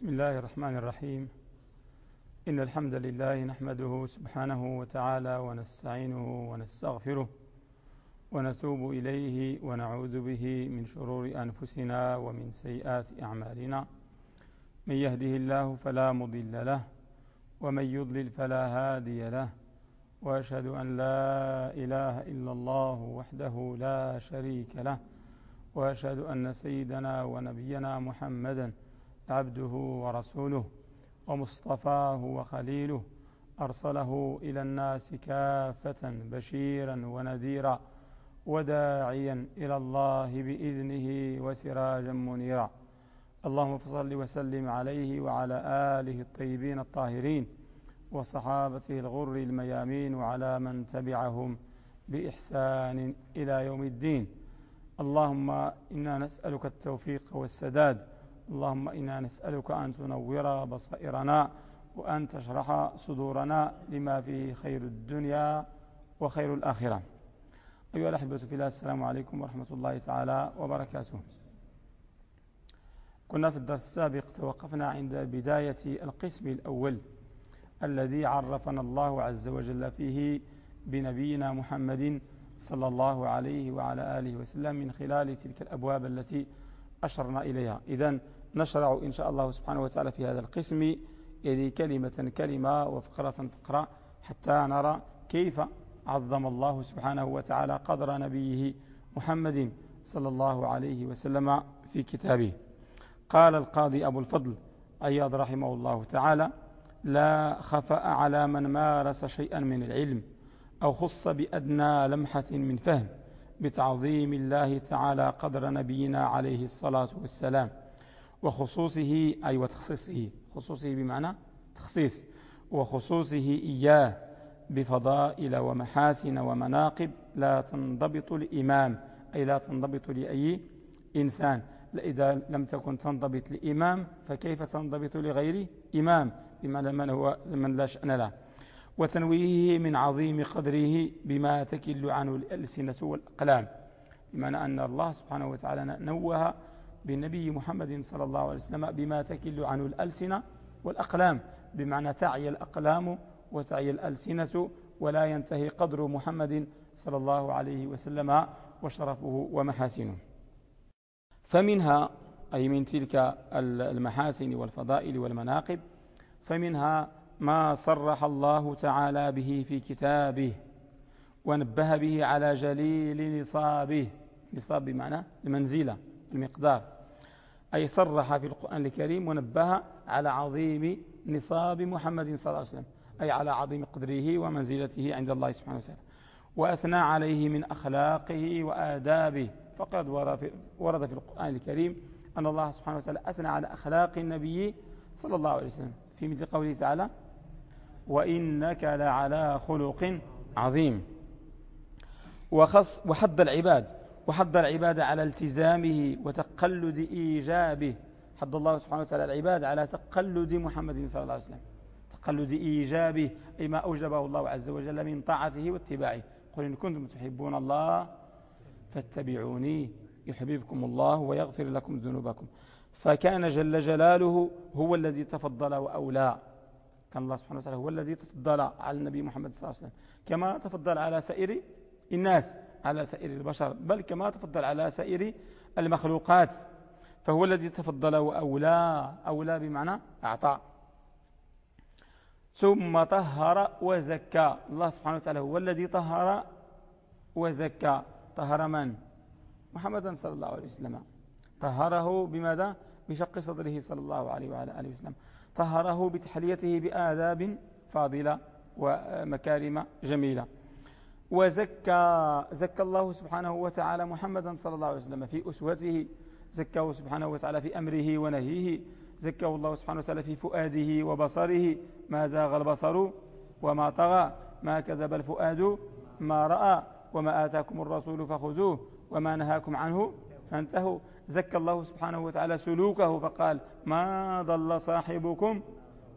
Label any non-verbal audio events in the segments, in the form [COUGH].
بسم الله الرحمن الرحيم. إن الحمد لله نحمده سبحانه وتعالى ونستعينه ونستغفره ونتوب إليه ونعوذ به من شرور أنفسنا ومن سيئات أعمالنا. من يهده الله فلا مضل له ومن يضلل فلا هادي له وأشهد أن لا إله إلا الله وحده لا شريك له وأشهد أن سيدنا ونبينا محمدا عبده ورسوله ومصطفاه وخليله أرسله إلى الناس كافة بشيرا ونذيرا وداعيا إلى الله بإذنه وسراجا منيرا. اللهم فصل وسلم عليه وعلى آله الطيبين الطاهرين وصحابته الغر الميامين وعلى من تبعهم بإحسان إلى يوم الدين. اللهم إنا نسألك التوفيق والسداد اللهم إنا نسألك أن تنور بصائرنا وأن تشرح صدورنا لما فيه خير الدنيا وخير الآخرة. أيها الأحبة في الله السلام عليكم ورحمة الله تعالى وبركاته. كنا في الدرس السابق توقفنا عند بداية القسم الأول الذي عرفنا الله عز وجل فيه بنبينا محمد صلى الله عليه وعلى آله وسلم من خلال تلك الأبواب التي أشرنا إليها. إذا نشرع إن شاء الله سبحانه وتعالى في هذا القسم يعني كلمة كلمة وفقرة فقرة حتى نرى كيف عظم الله سبحانه وتعالى قدر نبيه محمد صلى الله عليه وسلم في كتابه. قال القاضي أبو الفضل أياض رحمه الله تعالى لا خفأ على من مارس شيئا من العلم أو خص بأدنى لمحة من فهم بتعظيم الله تعالى قدر نبينا عليه الصلاة والسلام. وخصوصه أي وتخصيصه خصوصه بمعنى تخصيص. وخصوصه إياه بفضائل ومحاسن ومناقب لا تنضبط لإمام أي لا تنضبط لأي إنسان. إذا لم تكن تنضبط لإمام فكيف تنضبط لغير إمام؟ بمعنى من هو من لا شأن له. وتنويهه من عظيم قدره بما تكل عنه الألسنة والأقلام. بمعنى أن الله سبحانه وتعالى نوه بالنبي محمد صلى الله عليه وسلم بما تكل عنه الألسنة والأقلام بمعنى تعي الأقلام وتعي الألسنة ولا ينتهي قدر محمد صلى الله عليه وسلم وشرفه ومحاسنه. فمنها أي من تلك المحاسن والفضائل والمناقب فمنها ما صرح الله تعالى به في كتابه ونبه به على جليل نصابه. نصاب بمعنى المنزلة. المقدار أي صرح في القرآن الكريم ونبه على عظيم نصاب محمد صلى الله عليه وسلم أي على عظيم قدره ومنزلته عند الله سبحانه وتعالى. وأثنى عليه من أخلاقه وآدابه. فقد ورد في القرآن الكريم أن الله سبحانه وتعالى أثنى على أخلاق النبي صلى الله عليه وسلم. في مثل قوله تعالى وإنك لعلى خلق عظيم. وخص وحد العباد وحض العباد على التزامه وتقلد إيجابه. حض الله سبحانه وتعالى العباد على تقلد محمد صلى الله عليه وسلم. تقلد إيجابه أي ما أوجبه الله عز وجل من طاعته واتباعه. قل إن كنتم تحبون الله فاتبعوني يحببكم الله ويغفر لكم ذنوبكم. فكان جل جلاله هو الذي تفضل وأولى. كان الله سبحانه وتعالى هو الذي تفضل على النبي محمد صلى الله عليه وسلم. كما تفضل على سائر الناس. على سائر البشر بل كما تفضل على سائر المخلوقات فهو الذي تفضل وأولى أولى بمعنى أعطى. ثم طهر وزكى. الله سبحانه وتعالى هو الذي طهر وزكى. طهر من؟ محمدا صلى الله عليه وسلم. طهره بماذا؟ بشق صدره صلى الله عليه وعلى آله وسلم. طهره بتحليته بآداب فاضلة ومكارم جميلة. وزكى زكى الله سبحانه وتعالى محمدا صلى الله عليه وسلم في أسوته زكاه سبحانه وتعالى في أمره ونهيه زكاه الله سبحانه وتعالى في فؤاده وبصره ما زاغ البصر وما طغى ما كذب الفؤاد ما رأى وما آتاكم الرسول فخذوه وما نهاكم عنه فانتهوا. زكى الله سبحانه وتعالى سلوكه فقال ما ضل صاحبكم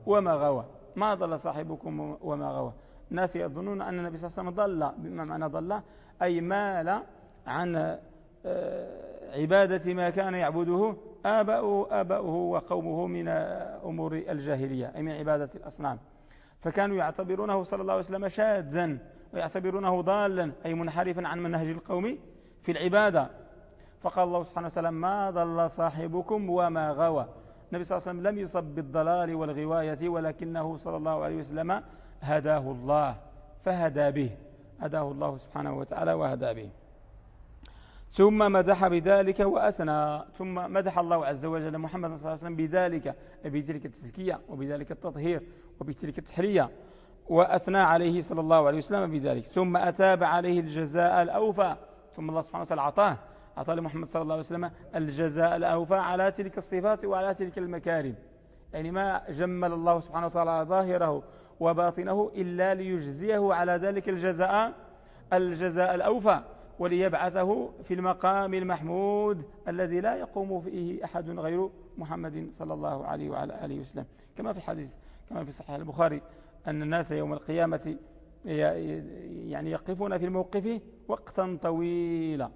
وما غوى. ما ضل صاحبكم وما غوى. الناس يظنون أن النبي صلى الله عليه وسلم ضل بما معنى ضل أي مال عن آه، عبادة ما كان يعبده آباؤه, آباؤه وقومه من أمور الجاهلية أي من عبادة الأصنام. فكانوا يعتبرونه صلى الله عليه وسلم شاذا ويعتبرونه ضالا أي منحرفا عن منهج القوم في العبادة. فقال الله سبحانه وتعالى ما ضل صاحبكم وما غوى. النبي صلى الله عليه وسلم لم يصب بالضلال والغواية ولكنه صلى الله عليه وسلم هداه الله فهدى به هداه الله سبحانه وتعالى وهدى به. ثم مدح بذلك وأثنى ثم مدح الله عز وجل محمد صلى الله عليه وسلم بذلك بتلك التزكية وبذلك التطهير وبتلك التحلية وأثنى عليه صلى الله عليه وسلم بذلك. ثم أثاب عليه الجزاء الأوفى ثم الله سبحانه وتعالى أعطاه أعطى لمحمد صلى الله عليه وسلم الجزاء الأوفى على تلك الصفات وعلى تلك المكارم. يعني ما جمل الله سبحانه وتعالى ظاهره وباطنه إلا ليجزيه على ذلك الجزاء الجزاء الأوفى وليبعثه في المقام المحمود الذي لا يقوم فيه أحد غير محمد صلى الله عليه وعلى آله وسلم. كما في الحديث كما في صحيح البخاري أن الناس يوم القيامة يعني يقفون في الموقف وقتا طويلا.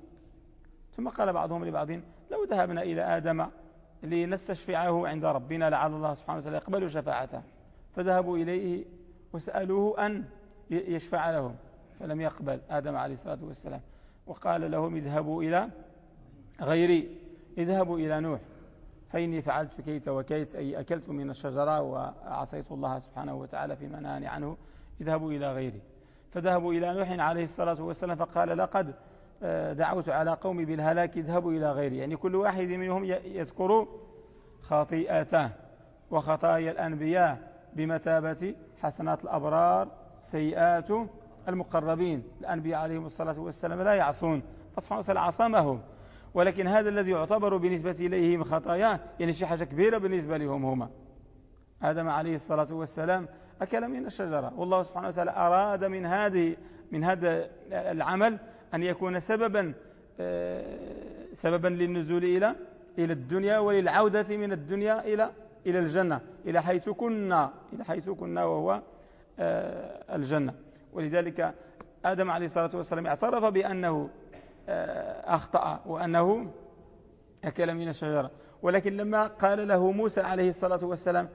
ثم قال بعضهم لبعض لو ذهبنا إلى آدم لنستشفعه عند ربنا لعل الله سبحانه وتعالى يقبل شفاعته. فذهبوا إليه وسألوه أن يشفع لهم فلم يقبل آدم عليه الصلاة والسلام. وقال لهم اذهبوا إلى غيري اذهبوا إلى نوح فإني فعلت كيت وكيت أي أكلت من الشجرة وعصيت الله سبحانه وتعالى في مناني عنه. اذهبوا إلى غيري. فذهبوا إلى نوح عليه الصلاة والسلام فقال لقد آه، دعوت على قومي بالهلاك اذهبوا إلى غيري. يعني كل واحد منهم يذكر خطيئته وخطايا الأنبياء. بمثابة حسنات الأبرار سيئات المقربين. الأنبياء عليهم الصلاة والسلام لا يعصون. الله سبحانه وتعالى عصمهم. ولكن هذا الذي يعتبر بالنسبة إليهم خطايا يعني شيء حاجة كبيرة بالنسبة لهم هما. آدم عليه الصلاة والسلام أكل من الشجرة. والله سبحانه وتعالى أراد من هذه من هذا العمل أن يكون سببا آه، سببا للنزول إلى إلى الدنيا وللعودة من الدنيا إلى إلى الجنة إلى حيث كنا إلى حيث كنا وهو آه، الجنة. ولذلك آدم عليه الصلاة والسلام اعترف بأنه آه، أخطأ وأنه أكل من الشجرة. ولكن لما قال له موسى عليه الصلاة والسلام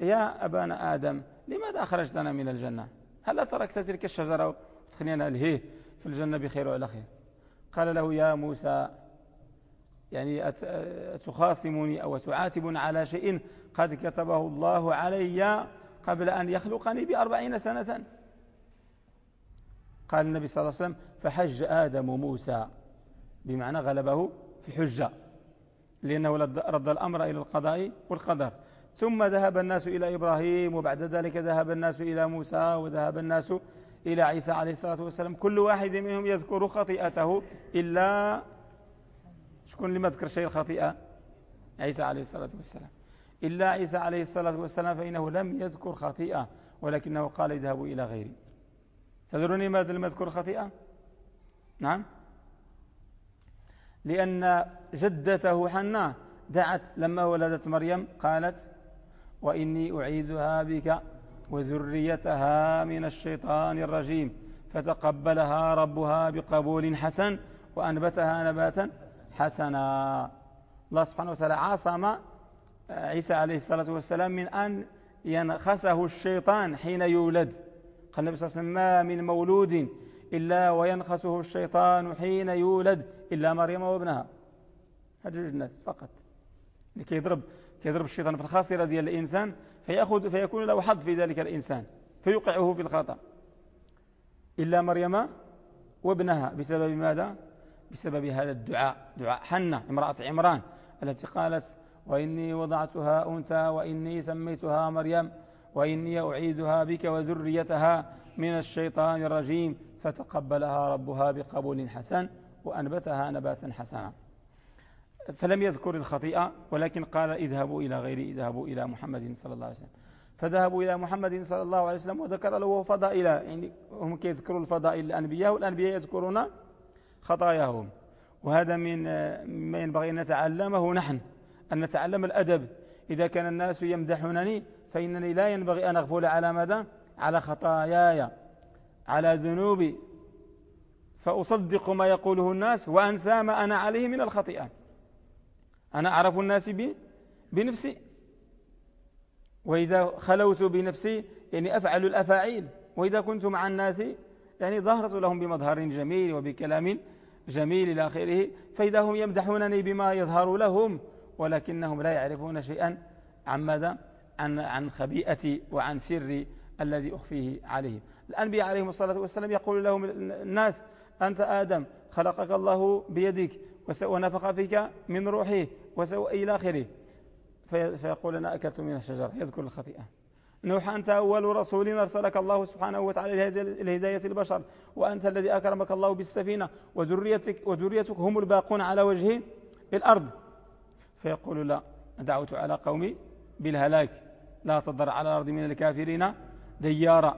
يا أبانا آدم لماذا أخرجتنا من الجنة؟ هل تركت تلك الشجرة؟ وتخلينا الهيه في الجنة بخير وعلى خير. قال له يا موسى يعني تخاصمني أو تعاتبني على شيء قد كتبه الله علي قبل أن يخلقني بأربعين سنة. قال النبي صلى الله عليه وسلم فحج آدم موسى بمعنى غلبه في حجة لأنه رد الأمر إلى القضاء والقدر. ثم ذهب الناس إلى إبراهيم وبعد ذلك ذهب الناس إلى موسى وذهب الناس إلى عيسى عليه الصلاة والسلام. كل واحد منهم يذكر خطيئته إلا شكون لما ذكر شيء الخطيئة عيسى عليه الصلاة والسلام. إلا عيسى عليه الصلاة والسلام فإنه لم يذكر خطيئة ولكنه قال اذهبوا إلى غيري. تدروني ماذا لم يذكر خطيئة؟ نعم. لأن جدته حنا دعت لما ولدت مريم قالت وإني أعيذها بك وذريتها من الشيطان الرجيم فتقبلها ربها بقبول حسن وأنبتها نباتا حسنا. الله سبحانه وتعالى عاصم عيسى عليه الصلاة والسلام من أن ينخسه الشيطان حين يولد. قال النبي صلى الله عليه وسلم ما من مولود إلا وينخسه الشيطان حين يولد إلا مريم وابنها. هذا الناس فقط. لكي يضرب كيضرب الشيطان في الخاصرة ديال الإنسان فيأخذ فيكون له حظ في ذلك الإنسان فيوقعه في الخطأ. إلا مريم وابنها. بسبب ماذا؟ بسبب هذا الدعاء دعاء حنة امرأة عمران التي قالت وإني وضعتها أنثى وإني سميتها مريم وإني أعيدها بك وذريتها من الشيطان الرجيم فتقبلها ربها بقبول حسن وأنبتها نباتا حسنا. فلم يذكر الخطيئة ولكن قال اذهبوا إلى غير اذهبوا إلى محمد صلى الله عليه وسلم. فذهبوا إلى محمد صلى الله عليه وسلم وذكر له فضائل يعني هم كيذكروا الفضائل الأنبياء والأنبياء يذكرون خطاياهم. وهذا من ما ينبغي أن نتعلمه نحن أن نتعلم الأدب. إذا كان الناس يمدحونني فإنني لا ينبغي أن أغفل على ماذا؟ على خطاياي على ذنوبي. فأصدق ما يقوله الناس وأنسى ما أنا عليه من الخطيئة. أنا أعرف الناس بنفسي. وإذا خلوت بنفسي يعني أفعل الأفاعيل. وإذا كنت مع الناس يعني ظهرت لهم بمظهر جميل وبكلام جميل إلى آخره فإذا هم يمدحونني بما يظهر لهم ولكنهم لا يعرفون شيئا عن ماذا؟ عن, عن خبيئتي وعن سري الذي أخفيه عليهم. الأنبياء عليهم الصلاة والسلام يقول لهم الناس أنت آدم خلقك الله بيدك ونفخ فيك من روحه إلى آخره. فيقول أنا أكلت من الشجرة يذكر الخطيئة. نوح أنت أول رسول أرسلك الله سبحانه وتعالى لهداية البشر وأنت الذي أكرمك الله بالسفينة وذريتك, وذريتك هم الباقون على وجه الأرض. فيقول لا دعوت على قومي بالهلاك لا تضر على الأرض من الكافرين ديارا.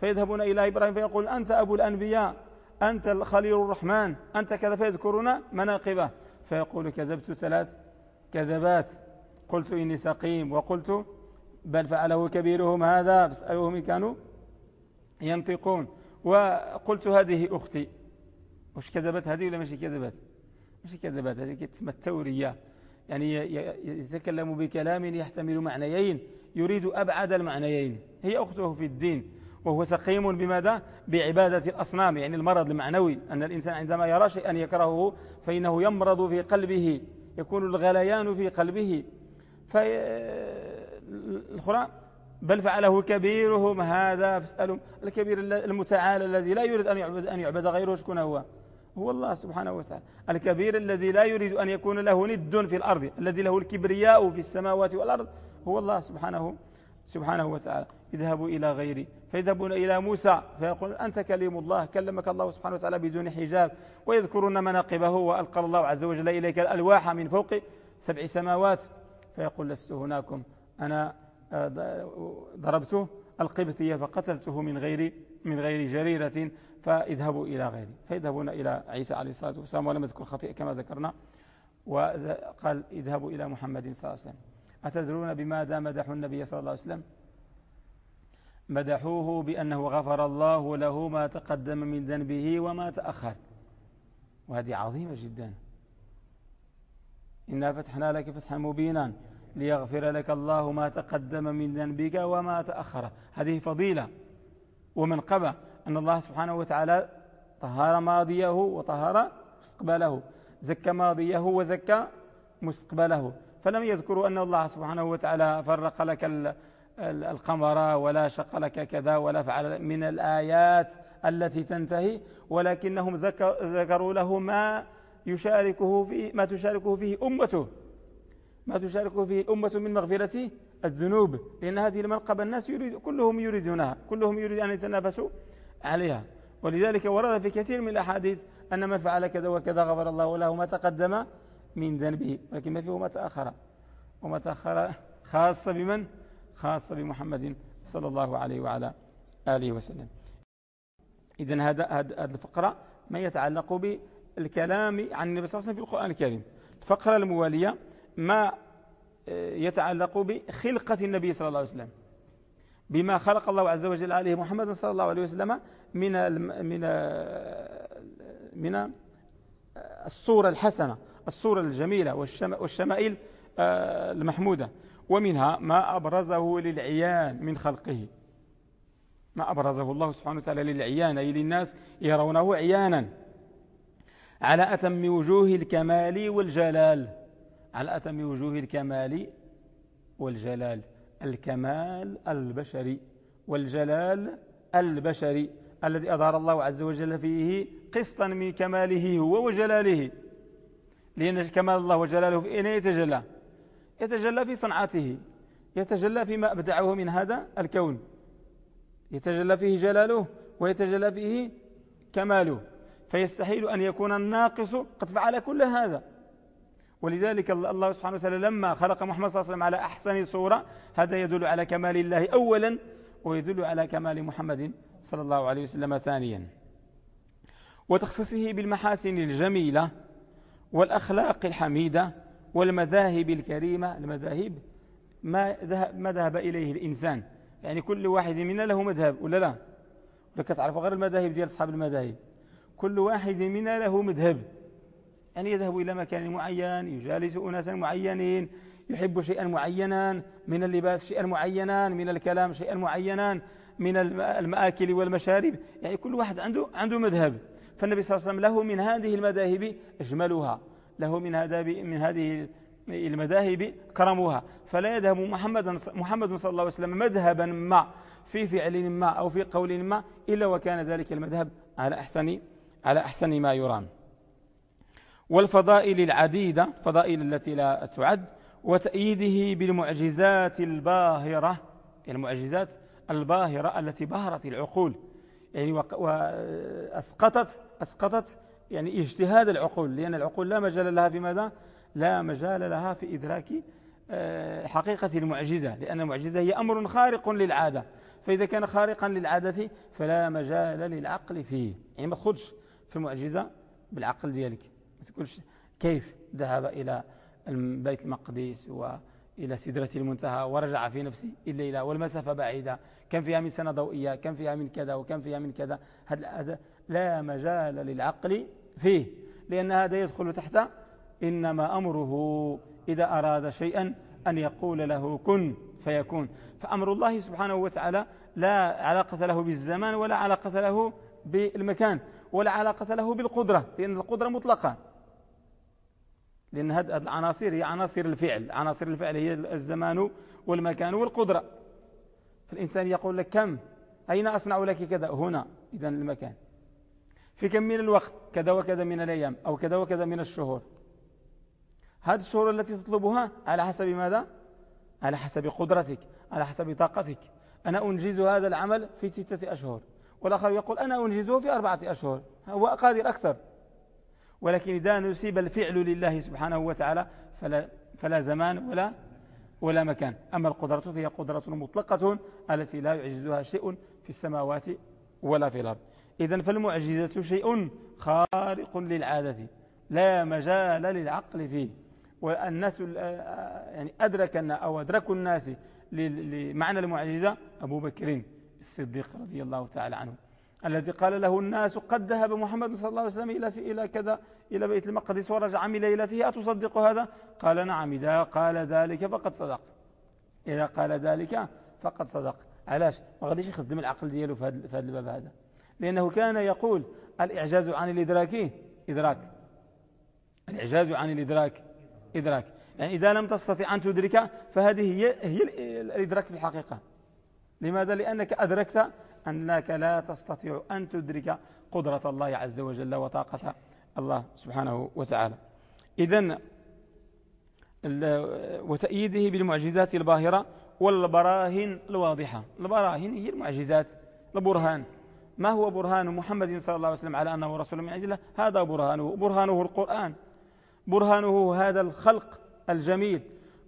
فيذهبون إلى إبراهيم فيقول أنت أبو الأنبياء أنت الخليل الرحمن أنت كذا فيذكرون مناقبه. فيقول كذبت ثلاث كذبات قلت إني سقيم وقلت بل فعله كبيرهم هذا فاسألوهم إن كانوا ينطقون. وقلت هذه أختي وش كذبت هذه ولا مش كذبت؟ مش كذبت هذه تسمى التورية. يعني يتكلم بكلام يحتمل معنيين يريد أبعد المعنيين. هي أخته في الدين وهو سقيم بماذا؟ بعبادة الأصنام. يعني المرض المعنوي أن الإنسان عندما يرى شيئا يكرهه فإنه يمرض في قلبه يكون الغليان في قلبه. فالأخرى بل فعله كبيرهم هذا فاسألوا الكبير المتعالى الذي لا يريد أن يعبد, أن يعبد غيره شكون هو؟ هو الله سبحانه وتعالى. الكبير الذي لا يريد أن يكون له ند في الأرض الذي له الكبرياء في السماوات والأرض هو الله سبحانه سبحانه وتعالى. اذهبوا إلى غيري. فيذهبون إلى موسى فيقول أنت كليم الله كلمك الله سبحانه وتعالى بدون حجاب. ويذكرون مناقبه وألقى الله عز وجل إليك الألواح من فوق سبع سماوات. فيقول لست هناكم. أنا آه، ضربته القبطية فقتلته من غير من غير جريرة فاذهبوا إلى غيري. فيذهبون إلى عيسى عليه الصلاة والسلام ولم يذكر خطيئة كما ذكرنا. وقال اذهبوا إلى محمد صلى الله عليه وسلم. أتدرون بماذا مدحوا النبي صلى الله عليه وسلم؟ مدحوه بأنه غفر الله له ما تقدم من ذنبه وما تأخر. وهذه عظيمة جدا. إنا فتحنا لك فتحا مبينا. ليغفر لك الله ما تقدم من ذنبك وما تأخر. هذه فضيلة. ومن قبى أن الله سبحانه وتعالى طهر ماضيه وطهر مستقبله زكى ماضيه وزكى مستقبله. فلم يذكروا أن الله سبحانه وتعالى فرق لك القمر ولا شق لك كذا ولا فعل من الآيات التي تنتهي ولكنهم ذكروا له ما يشاركه فيه ما تشاركه فيه أمته. ما تشاركه فيه الأمة من مغفرة الذنوب لأن هذه المنقبة الناس يريد كلهم يريدونها كلهم يريد أن يتنافسوا عليها. ولذلك ورد في كثير من الأحاديث أن من فعل كذا وكذا غفر الله له ما تقدم من ذنبه. ولكن ما فيه ما تأخر؟ وما تأخر خاصة بمن؟ خاصة بمحمد صلى الله عليه وعلى آله وسلم. إذن هذا هذه الفقرة ما يتعلق بالكلام عن النبي صلى الله عليه وسلم في القرآن الكريم. الفقرة الموالية ما آه، يتعلق بخلقة النبي صلى الله عليه وسلم. بما خلق الله عز وجل عليه محمد صلى الله عليه وسلم من من من الصورة الحسنة الصورة الجميلة والشمائل آه، المحمودة. ومنها ما أبرزه للعيان من خلقه. ما أبرزه الله سبحانه وتعالى للعيان أي للناس يرونه عيانا على أتم وجوه الكمال والجلال. على أتم وجوه الكمال والجلال. الكمال البشري والجلال البشري الذي أظهر الله عز وجل فيه قسطا من كماله هو وجلاله. لأن كمال الله وجلاله في أين يتجلى. يتجلى في صنعته. يتجلى فيما أبدعه من هذا الكون. يتجلى فيه جلاله ويتجلى فيه كماله. فيستحيل أن يكون الناقص قد فعل كل هذا. ولذلك الله سبحانه وتعالى لما خلق محمد صلى الله عليه وسلم على أحسن صورة هذا يدل على كمال الله أولا ويدل على كمال محمد صلى الله عليه وسلم ثانيا. وتخصيصه بالمحاسن الجميلة والأخلاق الحميدة والمذاهب الكريمة المذاهب ما ذهب, ما ذهب إليه الإنسان. يعني كل واحد منا له مذهب ولا لا؟ لك تعرف غير المذاهب ديال أصحاب المذاهب. كل واحد منا له مذهب. يعني يذهب إلى مكان معين يجالس أناسا معينين يحب شيئا معينا من اللباس شيئا معينا من الكلام شيئا معينا من المآكل والمشارب. يعني كل واحد عنده عنده مذهب. فالنبي صلى الله عليه وسلم له من هذه المذاهب أجملها. له من هذا من هذه المذاهب كرموها فلا يذهب محمد محمد صلى الله عليه وسلم مذهبا ما في فعل ما أو في قول ما إلا وكان ذلك المذهب على أحسن على أحسن ما يرام. والفضائل العديدة فضائل التي لا تعد وتأييده بالمعجزات الباهرة المعجزات الباهرة التي بهرت العقول. يعني وأسقطت أسقطت يعني اجتهاد العقول لأن العقول لا مجال لها في ماذا؟ لا مجال لها في إدراك آه، حقيقة المعجزة لأن المعجزة هي أمر خارق للعادة. فإذا كان خارقا للعادة فلا مجال للعقل فيه. يعني ما تخدش في المعجزة بالعقل ديالك. ما تقولش كيف ذهب إلى بيت المقدس وإلى سدرة المنتهى ورجع في نفسه الليلة والمسافة بعيدة. كم فيها من سنة ضوئية كم فيها من كذا وكم فيها من كذا. هذا لا مجال للعقل فيه لأن هذا يدخل تحت إنما أمره إذا أراد شيئا أن يقول له كن فيكون. فأمر الله سبحانه وتعالى لا علاقة له بالزمان ولا علاقة له بالمكان ولا علاقة له بالقدرة لأن القدرة مطلقة. لأن هذه العناصر هي عناصر الفعل. عناصر الفعل هي الزمان والمكان والقدرة. فالإنسان يقول لك كم؟ أين أصنع لك كذا؟ هنا. إذا المكان. في كم من الوقت؟ كذا وكذا من الأيام أو كذا وكذا من الشهور. هذه الشهور التي تطلبها على حسب ماذا؟ على حسب قدرتك على حسب طاقتك. أنا أنجز هذا العمل في ستة أشهر. والآخر يقول أنا أنجزه في أربعة أشهر. هو قادر أكثر. ولكن إذا نسيب الفعل لله سبحانه وتعالى فلا, فلا زمان ولا ولا مكان. أما القدرة فهي قدرة مطلقة التي لا يعجزها شيء في السماوات ولا في الأرض. إذا فالمعجزة شيء خارق للعادة لا مجال للعقل فيه. والناس يعني أدرك أو أدرك الناس لمعنى المعجزة أبو بكر الصديق رضي الله تعالى عنه. الذي قال له الناس قد ذهب محمد صلى الله عليه وسلم إلى إلى كذا إلى بيت المقدس ورجع من ليلته أتصدق هذا؟ قال نعم إذا قال ذلك فقد صدق. إذا قال ذلك فقد صدق. علاش؟ ما غاديش يخدم العقل دياله في هذا الباب هذا. لأنه كان يقول الإعجاز عن الإدراك إدراك. الإعجاز عن الإدراك إدراك. يعني إذا لم تستطع أن تدرك فهذه هي, هي الإدراك في الحقيقة. لماذا؟ لأنك أدركت أنك لا تستطيع أن تدرك قدرة الله عز وجل وطاقة الله سبحانه وتعالى. إذن وتأييده بالمعجزات الباهرة والبراهين الواضحة. البراهين هي المعجزات البرهان. ما هو برهان محمد صلى الله عليه وسلم على أنه رسول من الله هذا برهانه. برهانه القرآن. برهانه هذا الخلق الجميل.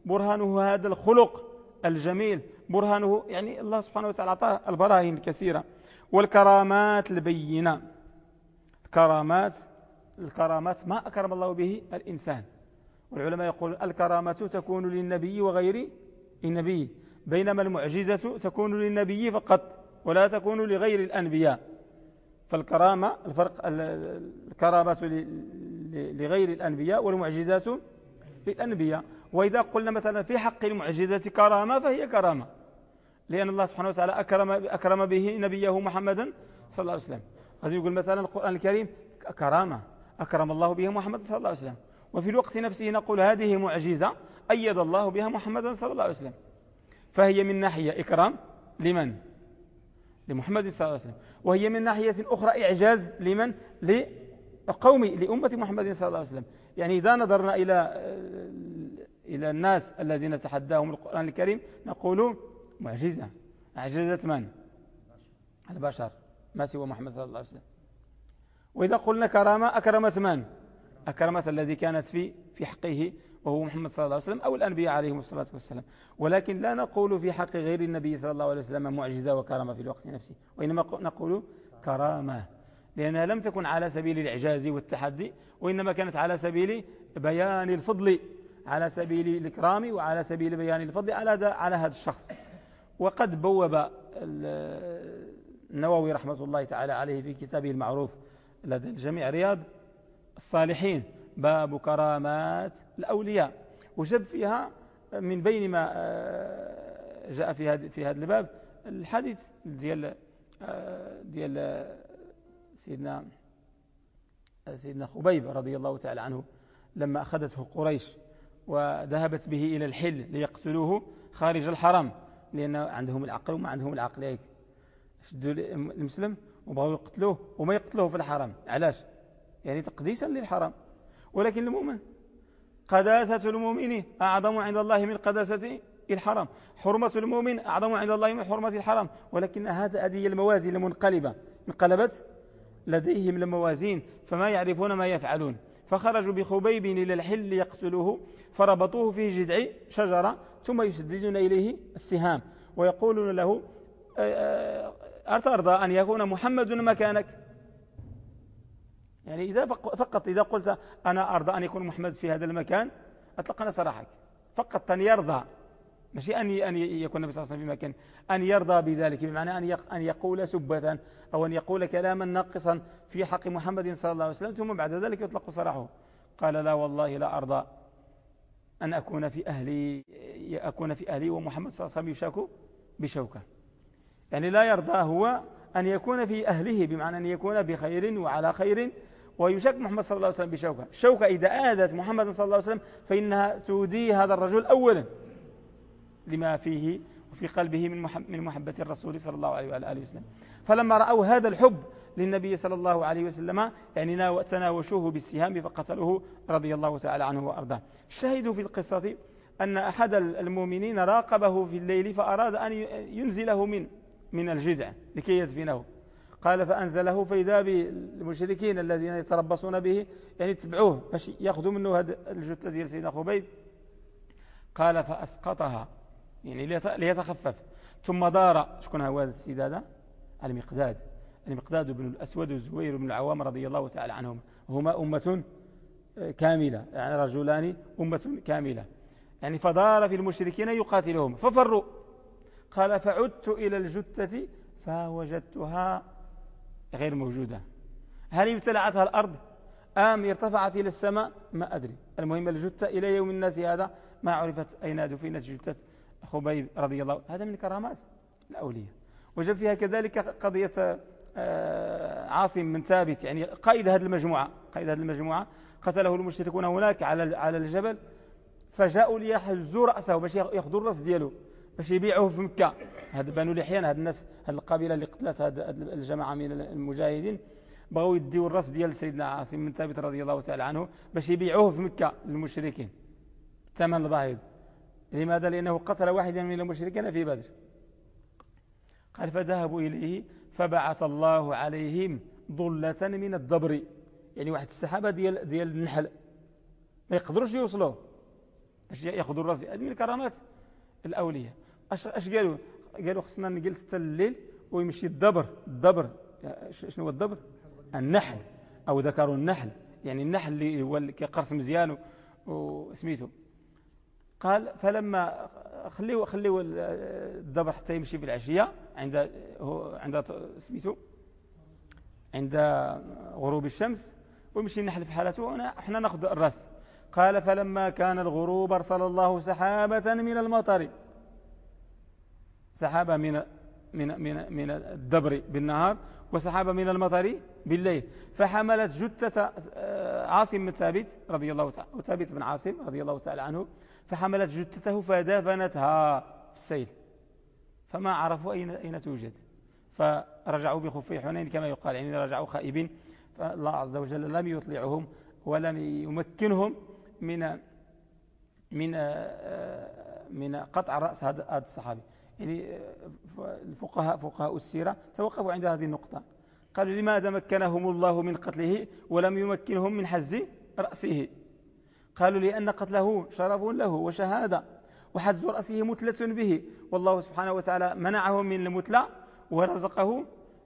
برهانه هذا الخلق الجميل. برهانه يعني الله سبحانه وتعالى أعطاه البراهين الكثيرة. والكرامات البينة. الكرامات الكرامات ما أكرم الله به الإنسان. والعلماء يقول الكرامة تكون للنبي وغير النبي بينما المعجزة تكون للنبي فقط ولا تكون لغير الأنبياء. فالكرامة الفرق الكرامة لغير الأنبياء والمعجزات للأنبياء. وإذا قلنا مثلا في حق المعجزة كرامة فهي كرامة. لأن الله سبحانه وتعالى أكرم, أكرم به نبيه محمدا صلى الله عليه وسلم. قد يقول مثلا القرآن الكريم كرامة. أكرم الله بها محمد صلى الله عليه وسلم. وفي الوقت نفسه نقول هذه معجزة أيد الله بها محمدا صلى الله عليه وسلم. فهي من ناحية إكرام لمن؟ لمحمد صلى الله عليه وسلم. وهي من ناحية أخرى إعجاز لمن؟ لقومي لأمة محمد صلى الله عليه وسلم. يعني إذا نظرنا إلى إلى الناس الذين تحداهم القرآن الكريم نقول معجزة. معجزة من؟ البشر. ما سوى محمد صلى الله عليه وسلم. وإذا قلنا كرامة أكرمت من؟ أكرمت الذي كانت في في حقه وهو محمد صلى الله عليه وسلم أو الأنبياء عليهم الصلاة والسلام. ولكن لا نقول في حق غير النبي صلى الله عليه وسلم معجزة وكرامة في الوقت نفسه. وإنما نقول كرامة. لأنها لم تكن على سبيل الإعجاز والتحدي وإنما كانت على سبيل بيان الفضل على سبيل الإكرام وعلى سبيل بيان الفضل على على هذا الشخص. وقد بوب النووي رحمة الله تعالى عليه في كتابه المعروف لدى الجميع رياض الصالحين باب كرامات الأولياء. وجب فيها من بين ما آه، جاء في هذا في هذا الباب الحديث ديال آه، ديال سيدنا سيدنا خبيب رضي الله تعالى عنه لما أخذته قريش وذهبت به إلى الحل ليقتلوه خارج الحرم. لأن عندهم العقل وما عندهم العقل. هيك شدوا المسلم وبغوا يقتلوه وما يقتلوه في الحرم. علاش؟ يعني تقديسا للحرم. ولكن المؤمن قداسة المؤمن أعظم عند الله من قداسة الحرم. حرمة المؤمن أعظم عند الله من حرمة الحرم. ولكن هذه الموازين المنقلبة. انقلبت لديهم الموازين فما يعرفون ما يفعلون. فخرجوا بخبيب إلى الحل ليقتلوه فربطوه في جذع شجرة ثم يسددون إليه السهام ويقولون له أترضى أن يكون محمد مكانك؟ يعني إذا فقط إذا قلت أنا أرضى أن يكون محمد في هذا المكان أطلقنا سراحك. فقط أن يرضى. ماشي أن أن يكون النبي صلى الله عليه وسلم في مكان. أن يرضى بذلك بمعنى أن أن يقول سبة أو أن يقول كلاما ناقصا في حق محمد صلى الله عليه وسلم ثم بعد ذلك يطلق سراحه قال لا والله لا أرضى أن أكون في أهلي أكون في أهلي ومحمد صلى الله عليه وسلم يشاك بشوكة. يعني لا يرضى هو أن يكون في أهله بمعنى أن يكون بخير وعلى خير ويشك محمد صلى الله عليه وسلم بشوكة. الشوكة إذا آذت محمد صلى الله عليه وسلم فإنها تودي هذا الرجل أولا. لما فيه وفي قلبه من من محبة الرسول صلى الله عليه وآله وسلم. فلما رأوا هذا الحب للنبي صلى الله عليه وسلم يعني تناوشوه بالسهام فقتلوه رضي الله تعالى عنه وأرضاه. الشاهد في القصة أن أحد المؤمنين راقبه في الليل فأراد أن ينزله من من الجذع لكي يدفنه. قال فأنزله فإذا بالمشركين الذين يتربصون به يعني تبعوه باش يأخذوا منه هذه الجثة ديال سيدنا خبيب. قال فأسقطها. يعني ليتخفف. ثم دار شكون هو هذا السيد هذا؟ المقداد. المقداد بن الأسود والزبير بن العوام رضي الله تعالى عنهم. هما أمة كاملة يعني رجلان أمة كاملة. يعني فدار في المشركين يقاتلهم. ففروا. قال فعدت إلى الجثة فوجدتها غير موجودة. هل امتلعتها الأرض؟ أم ارتفعت إلى السماء؟ ما أدري. المهم الجثة إلى يوم الناس هذا ما عرفت أين دفنت جثة خبيب رضي الله هذا من كرامات الأولياء. وجد فيها كذلك قضية آه، عاصم من ثابت يعني قائد هذه المجموعة قائد هذه المجموعة قتله المشركون هناك على على الجبل فجاءوا ليحزوا رأسه باش ياخذوا الرأس دياله باش يبيعوه في مكة. هذا بنو لحيان هذا الناس هذه القبيلة اللي قتلت هذه الجماعة من المجاهدين بغوا يديوا الرأس ديال سيدنا عاصم من ثابت رضي الله تعالى عنه باش يبيعوه في مكة للمشركين. ثمن الباهظ. لماذا؟ لأنه قتل واحدا من المشركين في بدر. قال فذهبوا إليه فبعث الله عليهم ضلة من الدبر. يعني واحد السحابة ديال, ديال النحل ما يقدروش يوصلوا باش ياخذوا الراس. هذه من الكرامات الأولية. اش أش قالوا؟ قالوا خصنا نجلس حتى الليل ويمشي الدبر. الدبر شنو هو الدبر؟ النحل. أو ذكروا النحل. يعني النحل اللي هو كقرص مزيان وسميته قال فلما خليوا خليوا الدبر حتى يمشي في العشية عند عند سميتو عند غروب الشمس ويمشي نحل في حالته إحنا ناخذ الرأس. قال فلما كان الغروب أرسل الله سحابة من المطر. سحابة من من من من الدبر بالنهار وسحابة من المطر بالليل. فحملت جثة آه، عاصم بن ثابت رضي الله تعالى وثابت بن عاصم رضي الله تعالى عنه فحملت جثته فدفنتها في السيل. فما عرفوا أين أين توجد. فرجعوا بخفي حنين كما يقال يعني رجعوا خائبين. فالله عز وجل لم يطلعهم ولم يمكنهم من من آه، من قطع رأس هذا الصحابي. يعني الفقهاء فقهاء السيرة توقفوا عند هذه النقطة. قالوا لماذا مكنهم الله من قتله ولم يمكنهم من حز رأسه؟ قالوا لأن قتله شرف له وشهادة وحز رأسه متلة به. والله سبحانه وتعالى منعه من المتلة ورزقه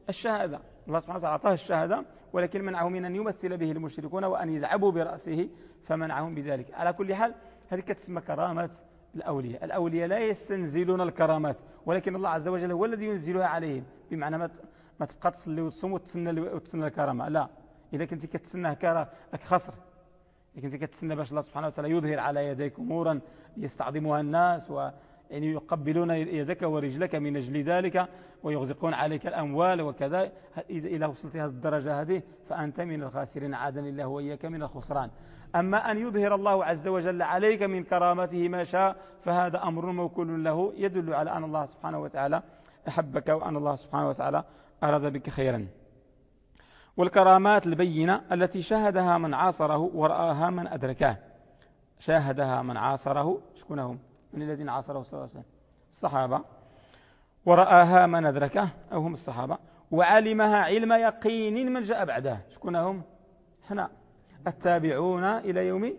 الشهادة. الله سبحانه وتعالى أعطاه الشهادة ولكن منعه من أن يمثل به المشركون وأن يلعبوا برأسه فمنعهم بذلك. على كل حال هذه كتسمى كرامات الأولياء. الأولياء لا يستنزلون الكرامات ولكن الله عز وجل هو الذي ينزلها عليهم. بمعنى ما تبقى تصلي وتصوم وتسنى وتسنى الكرامة. لا. إذا كنت كتسنى كرا خسر لكن انت كتسنى باش الله سبحانه وتعالى يظهر على يديك أمورا يستعظمها الناس و يعني يقبلون يدك ورجلك من أجل ذلك ويغدقون عليك الأموال وكذا. إذا وصلت هذه الدرجة هذه فأنت من الخاسرين. عادني الله وإياك من الخسران. أما أن يظهر الله عز وجل عليك من كرامته ما شاء فهذا أمر موكول له يدل على أن الله سبحانه وتعالى أحبك وأن الله سبحانه وتعالى أراد بك خيرا. والكرامات البينة التي شاهدها من عاصره ورآها من أدركه. شاهدها من عاصره شكونهم من الذين عاصره صلى الله عليه وسلم. الصحابة. ورآها من أدركه أو هم الصحابة. وعلمها علم يقين من جاء بعده. شكون هم؟ التابعون إلى يوم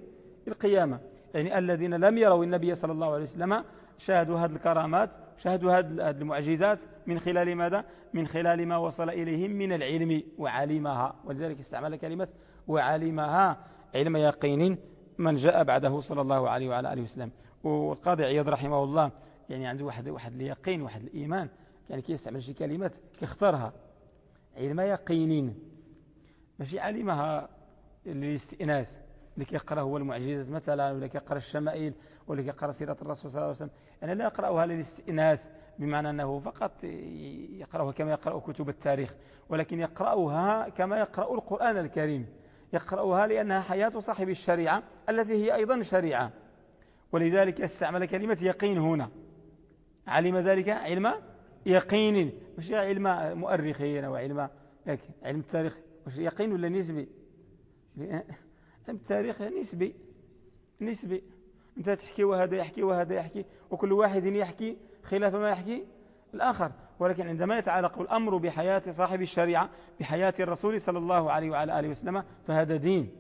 القيامة. يعني الذين لم يروا النبي صلى الله عليه وسلم شاهدوا هذه الكرامات شاهدوا هذه المعجزات من خلال ماذا؟ من خلال ما وصل إليهم من العلم وعلمها ولذلك استعمل كلمة وعلمها علم يقين من جاء بعده صلى الله عليه وعلى آله وسلم. والقاضي عياض رحمه الله يعني عنده واحد واحد اليقين واحد الإيمان يعني كيستعمل شي كلمات كيختارها. علم يقين ماشي علمها للاستئناس. اللي كيقرا هو المعجزات مثلا ولا كيقرا الشمائل ولا كيقرا سيرة الرسول صلى الله عليه وسلم. أنا لا أقرأها للاستئناس بمعنى أنه فقط يقرأها كما يقرأ كتب التاريخ ولكن يقرأها كما يقرأ القرآن الكريم. يقرأها لأنها حياة صاحب الشريعة التي هي أيضا شريعة. ولذلك استعمل كلمة يقين هنا. علم ذلك علم يقين مش علم مؤرخين وعلم علم التاريخ مش يقين ولا نسبي؟ علم التاريخ نسبي نسبي. أنت تحكي وهذا يحكي وهذا يحكي وكل واحد يحكي خلاف ما يحكي الآخر. ولكن عندما يتعلق الأمر بحياة صاحب الشريعة بحياة الرسول صلى الله عليه وعلى آله وسلم فهذا دين.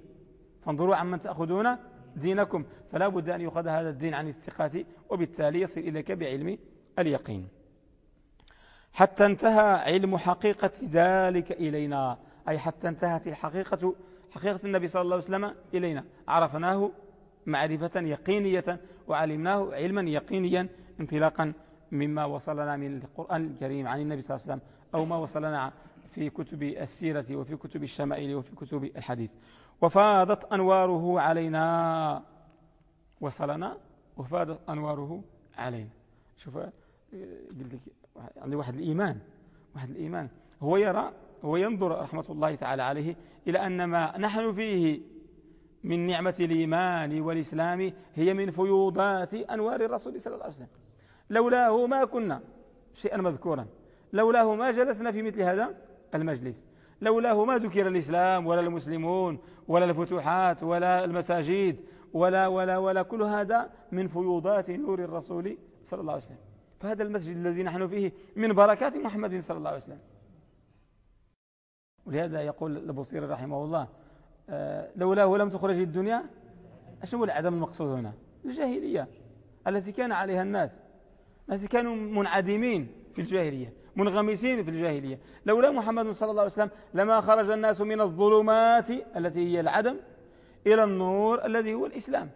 فانظروا عمن تأخذون دينكم. فلا بد أن يؤخذ هذا الدين عن الثقات وبالتالي يصل إليك بعلم اليقين. حتى انتهى علم حقيقة ذلك إلينا. أي حتى انتهت الحقيقة حقيقة النبي صلى الله عليه وسلم إلينا. عرفناه معرفة يقينية وعلمناه علما يقينيا انطلاقا مما وصلنا من القرآن الكريم عن النبي صلى الله عليه وسلم أو ما وصلنا في كتب السيرة وفي كتب الشمائل وفي كتب الحديث. وفاضت أنواره علينا. وصلنا وفاضت أنواره علينا. شوف قلت لك عندي واحد الإيمان واحد الإيمان. هو يرى هو ينظر رحمة الله تعالى عليه إلى أن ما نحن فيه من نعمة الإيمان والإسلام هي من فيوضات أنوار الرسول صلى الله عليه وسلم. لولاه ما كنا شيئا مذكورا. لولاه ما جلسنا في مثل هذا المجلس. لولاه ما ذكر الإسلام ولا المسلمون ولا الفتوحات ولا المساجد ولا ولا ولا كل هذا من فيوضات نور الرسول صلى الله عليه وسلم. فهذا المسجد الذي نحن فيه من بركات محمد صلى الله عليه وسلم. ولهذا يقول البصير رحمه الله آه، لولاه لم تخرج الدنيا أشنو العدم المقصود هنا؟ الجاهلية التي كان عليها الناس التي كانوا منعدمين في الجاهلية منغمسين في الجاهلية. لولا محمد صلى الله عليه وسلم لما خرج الناس من الظلمات التي هي العدم إلى النور الذي هو الإسلام.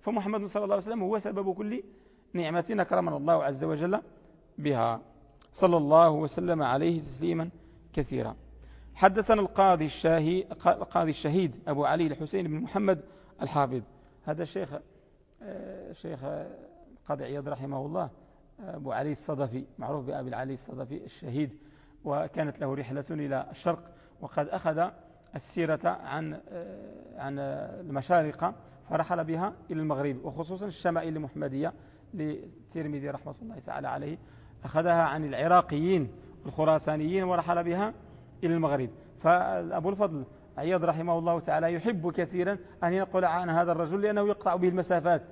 فمحمد صلى الله عليه وسلم هو سبب كل نعمة أكرمنا الله عز وجل بها. صلى الله وسلم عليه تسليما كثيرا. حدثنا القاضي الشاهي القاضي الشهيد أبو علي الحسين بن محمد الحافظ. هذا الشيخ الشيخ آه، القاضي عياض رحمه الله أبو علي الصدفي معروف بأبي العلي الصدفي الشهيد وكانت له رحلة إلى الشرق وقد أخذ السيرة عن آه، عن المشارقة فرحل بها إلى المغرب وخصوصا الشمائل المحمدية للترمذي رحمة الله تعالى عليه. أخذها عن العراقيين الخراسانيين ورحل بها إلى المغرب. فأبو الفضل عياض رحمه الله تعالى يحب كثيرا أن ينقل عن هذا الرجل لأنه يقطع به المسافات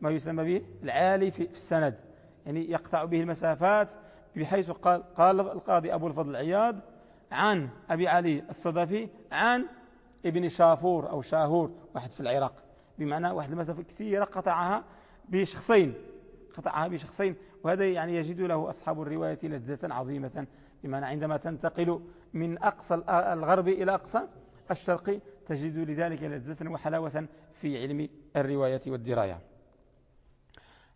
ما يسمى به العالي في السند. يعني يقطع به المسافات بحيث قال, قال القاضي أبو الفضل العياض عن أبي علي الصدفي عن ابن شافور أو شاهور واحد في العراق. بمعنى واحد المسافة كثيرة قطعها بشخصين قطعها بشخصين وهذا يعني يجد له أصحاب الرواية لذة عظيمة بمعنى عندما تنتقل من أقصى الغرب إلى أقصى الشرق تجد لذلك لذة وحلاوة في علم الرواية والدراية.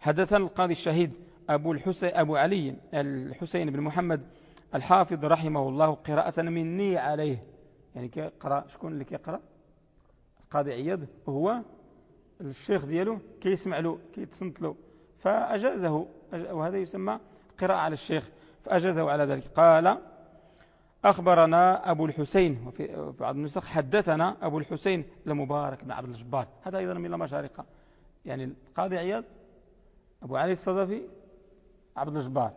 حدثنا القاضي الشهيد أبو, الحسين أبو علي الحسين بن محمد الحافظ رحمه الله قراءة مني عليه. يعني كيقرأ شكون اللي كيقرأ القاضي عياض هو الشيخ ديالو كيسمع له كيتصنت له فأجازه وهذا يسمى قراءة على الشيخ. فأجازه على ذلك. قال أخبرنا أبو الحسين وفي بعض النسخ حدثنا أبو الحسين المبارك بن عبد الجبار. هذا أيضا من المشارقة. يعني القاضي عياض أبو علي الصدفي عبد الجبار.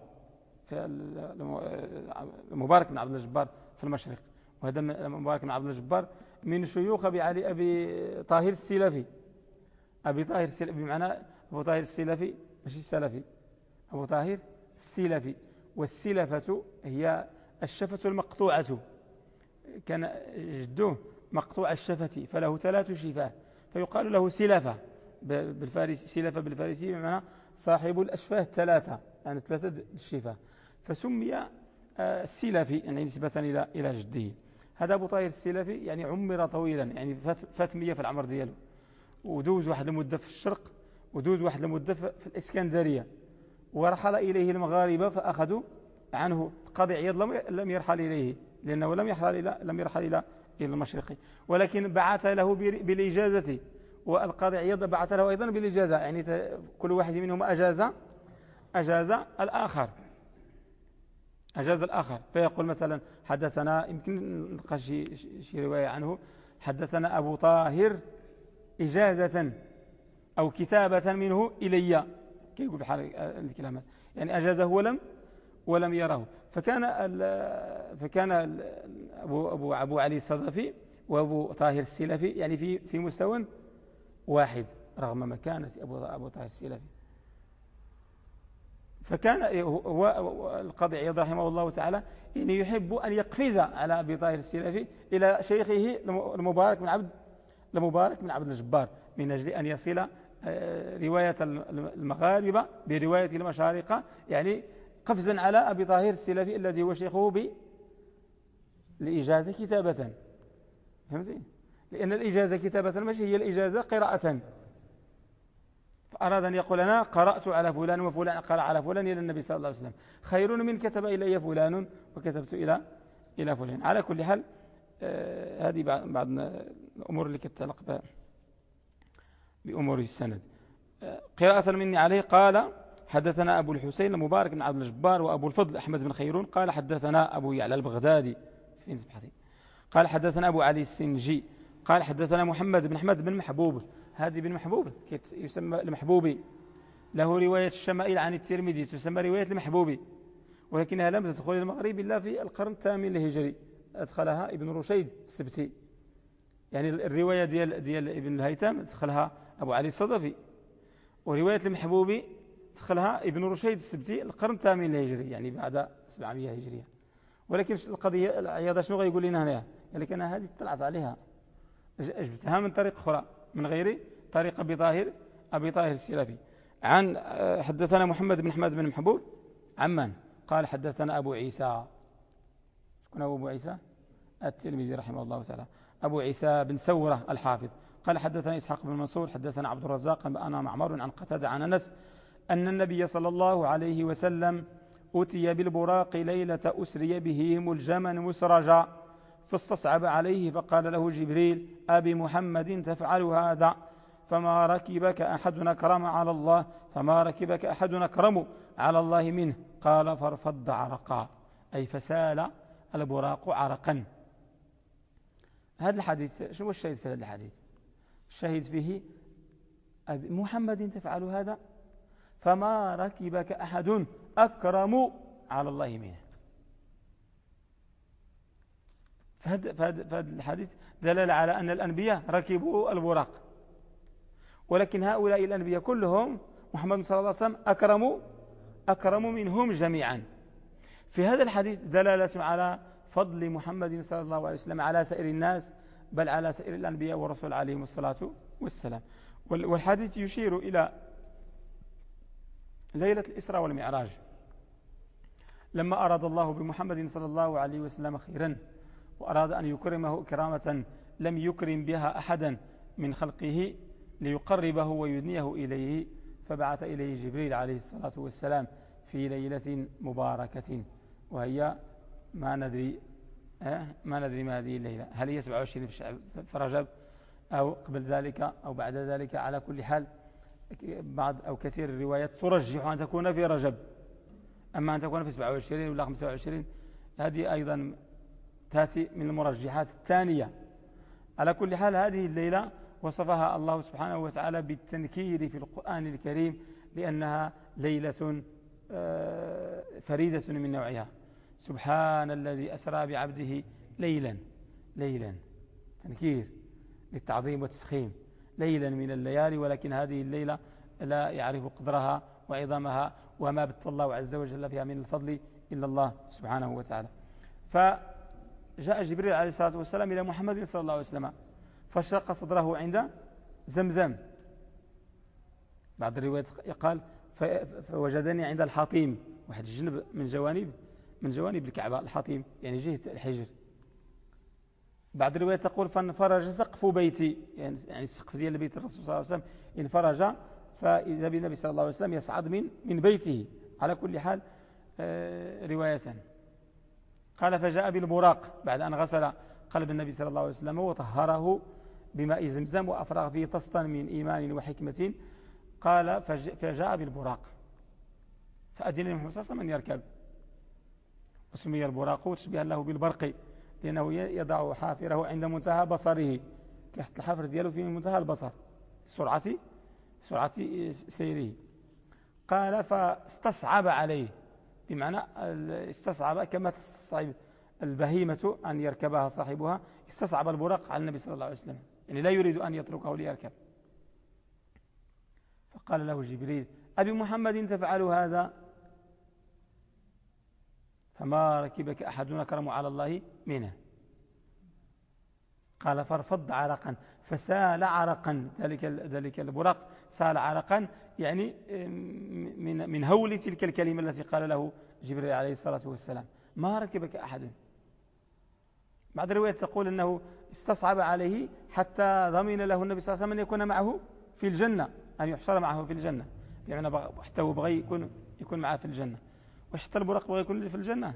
المبارك بن عبد الجبار في المشرق. وهذا المبارك بن عبد الجبار من شيوخ أبي علي أبي طاهر السلفي. أبي طاهر السلفي بمعنى أبو طاهر السلفي ماشي السلفي. أبو طاهر السلفي. والسلفة هي الشفة المقطوعة. كان جده مقطوع الشفة فله ثلاث شفاة. فيقال له سلفة بالفارسي سلفة بالفارسي بمعنى صاحب الأشفاة الثلاثة يعني ثلاثة الشفاه فسمي آه، السلفي يعني نسبة إلى إلى جده. هذا أبو طاهر السلفي يعني عمر طويلا يعني فات مية في العمر دياله ودوز واحد المدة في الشرق ودوز واحد المدة في الإسكندرية. ورحل إليه المغاربة فأخذوا عنه قاضي عياض لم يرحل إليه لأنه لم يرحل إلى لم يرحل إلى إلى المشرق. ولكن بعث له بالإجازة والقاضي عياض بعث له أيضا بالإجازة. يعني كل واحد منهم أجاز أجاز الآخر. أجاز الآخر. فيقول مثلا حدثنا يمكن نلقى شي, شي رواية عنه. حدثنا أبو طاهر إجازة أو كتابة منه إلي. كيقول بحال الكلام يعني أجازه ولم ولم يره. فكان فكان أبو, أبو, أبو علي الصدفي وأبو طاهر السلفي يعني في في مستوى واحد رغم مكانة أبو, أبو طاهر السلفي. فكان هو القاضي عياض رحمه الله تعالى يعني يحب أن يقفز على أبي طاهر السلفي إلى شيخه المبارك من عبد المبارك من عبد الجبار من أجل أن يصل رواية المغاربة برواية المشارقة يعني قفزا على أبي طاهر السلفي الذي هو شيخه ب الإجازة كتابة. فهمتي؟ لأن الإجازة كتابة ماشي هي الإجازة قراءة. فأراد أن يقول أنا قرأت على فلان وفلان قرأ على فلان إلى النبي صلى الله عليه وسلم. خير من كتب إلي فلان وكتبت إلى إلى فلان. على كل حال آه هذه بعض الأمور اللي كتتعلق بأمور السند. قراءة مني عليه قال حدثنا أبو الحسين المبارك بن عبد الجبار وأبو الفضل أحمد بن خيرون قال حدثنا أبو يعلى البغدادي. في نسبحتي قال حدثنا أبو علي السنجي. قال حدثنا محمد بن أحمد بن محبوب. هذه بن محبوب. يسمى المحبوبي له رواية الشمائل عن الترمذي تسمى رواية المحبوبي ولكنها لم تدخل المغرب إلا في القرن الثامن الهجري أدخلها ابن رشيد السبتي. يعني الرواية ديال, ديال ابن الهيثم أدخلها أبو علي الصدفي. ورواية المحبوبي دخلها ابن رشيد السبتي القرن الثامن الهجري يعني بعد 700 هجرية. ولكن القضية العياضة شنو غيقول لنا هنا يعني كان هذه اطلعت عليها. أجبتها من طريق أخرى من غير طريق أبي طاهر أبي طاهر السلفي. عن آه، حدثنا محمد بن حماد بن محبوب عمان قال حدثنا أبو عيسى. شكون أبو عيسى؟ الترمذي رحمه الله تعالى. أبو عيسى بن سورة الحافظ. قال حدثنا إسحاق بن منصور حدثنا عبد الرزاق أنا معمر عن قتادة عن أنس أن النبي صلى الله عليه وسلم أتي بالبراق ليلة أسري به ملجما مسرجا فاستصعب عليه فقال له جبريل أبي محمد تفعل هذا؟ فما ركبك أحد نكرم على الله فما ركبك أحد نكرم على الله منه. قال فارفض عرقا أي فسال البراق عرقا. هذا الحديث شنو الشهيد في هذا الحديث؟ الشهيد فيه محمد تفعل هذا؟ فما ركبك أحد أكرم على الله منه. فهذا, الحديث دلال على أن الأنبياء ركبوا البراق. ولكن هؤلاء الأنبياء كلهم محمد صلى الله عليه وسلم أكرموا أكرموا منهم جميعا. في هذا الحديث دلالة على فضل محمد صلى الله عليه وسلم على سائر الناس بل على سائر الأنبياء والرسول عليهم الصلاة والسلام. والحديث يشير إلى ليلة الإسراء والمعراج. لما أراد الله بمحمد صلى الله عليه وسلم خيرا وأراد أن يكرمه كرامة لم يكرم بها أحدا من خلقه ليقربه ويدنيه إليه فبعث إليه جبريل عليه الصلاة والسلام في ليلة مباركة. وهي ما ندري ما ندري ما هذه الليلة. هل هي 27 في رجب أو قبل ذلك أو بعد ذلك؟ على كل حال بعض أو كثير الروايات ترجح أن تكون في رجب. أما أن تكون في 27 ولا 25 هذه أيضا تأتي من المرجحات الثانية. على كل حال هذه الليلة وصفها الله سبحانه وتعالى بالتنكير في القرآن الكريم لأنها ليلة آه، فريدة من نوعها. سبحان الذي أسرى بعبده ليلا ليلا. تنكير للتعظيم والتفخيم. ليلا من الليالي ولكن هذه الليلة لا يعرف قدرها وعظمها وما بت الله عز وجل فيها من الفضل إلا الله سبحانه وتعالى. فجاء جبريل عليه الصلاة والسلام إلى محمد صلى الله عليه وسلم فشق صدره عند زمزم. بعض الروايات قال فوجدني عند الحطيم. واحد الجنب من جوانب من جوانب الكعبة الحطيم يعني جهة الحجر. بعض الروايات تقول فانفرج سقف بيتي يعني, يعني السقف ديال بيت الرسول صلى الله عليه وسلم. انفرج فإذا بالنبي صلى الله عليه وسلم يصعد من من بيته. على كل حال آه، رواية. قال فجاء بالبراق بعد أن غسل قلب النبي صلى الله عليه وسلم وطهره بماء زمزم وأفرغ فيه طسطا من إيمان وحكمة قال فجاء بالبراق فأذن محمد صلى الله عليه وسلم أن يركب. وسمي البراق تشبيها له بالبرق لأنه يضع حافره عند منتهى بصره كيحط الحافر دياله في منتهى البصر سرعة سرعة سيره. قال فاستصعب عليه بمعنى استصعب كما تستصعب البهيمة أن يركبها صاحبها استصعب البراق على النبي صلى الله عليه وسلم. يعني لا يريد أن يتركه ليركب. فقال له جبريل أبي محمد تفعل هذا؟ فما ركبك أحد أكرم على الله منه. قال فارفض عرقا فسال عرقا ذلك ذلك البراق سال عرقا يعني من من هول تلك الكلمة التي قال له جبريل عليه الصلاة والسلام. ما ركبك أحد. بعض الروايات تقول أنه استصعب عليه حتى ضمن له النبي صلى الله عليه وسلم أن يكون معه في الجنة أن يحشر معه في الجنة. يعني حتى هو بغي يكون, يكون معه في الجنة. وحتى البراق بغي يكون في الجنة؟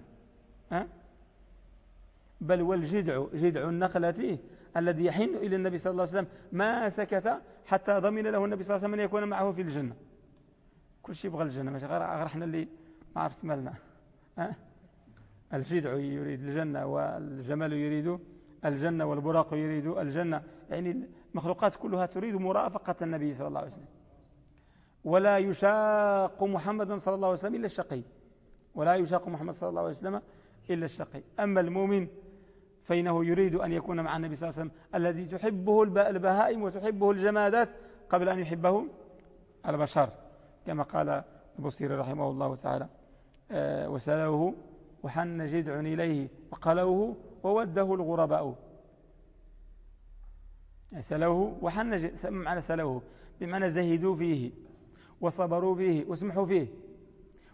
ها؟ بل والجدع جدع النخلة الذي يحن إلى النبي صلى الله عليه وسلم ما سكت حتى ضمن له النبي صلى الله عليه وسلم أن يكون معه في الجنة. كل شيء يبغى الجنة ماشي غير إحنا اللي ما عرف اسمالنا ها؟ الجدع يريد الجنة والجمل يريد الجنة والبراق يريد الجنة. يعني المخلوقات كلها تريد مرافقة النبي صلى الله عليه وسلم. ولا يشاق محمدا صلى الله عليه وسلم إلا الشقي. ولا يشاق محمد صلى الله عليه وسلم إلا الشقي. أما المؤمن فإنه يريد أن يكون مع النبي صلى الله عليه وسلم الذي تحبه البهائم وتحبه الجمادات قبل أن يحبه البشر كما قال البصير رحمه الله تعالى آه، وسلوه وحن جدع إليه؟ وقلوه ووده الغرباء. سلوه وحن معنى سلوه بمعنى زهدوا فيه وصبروا فيه واسمحوا فيه.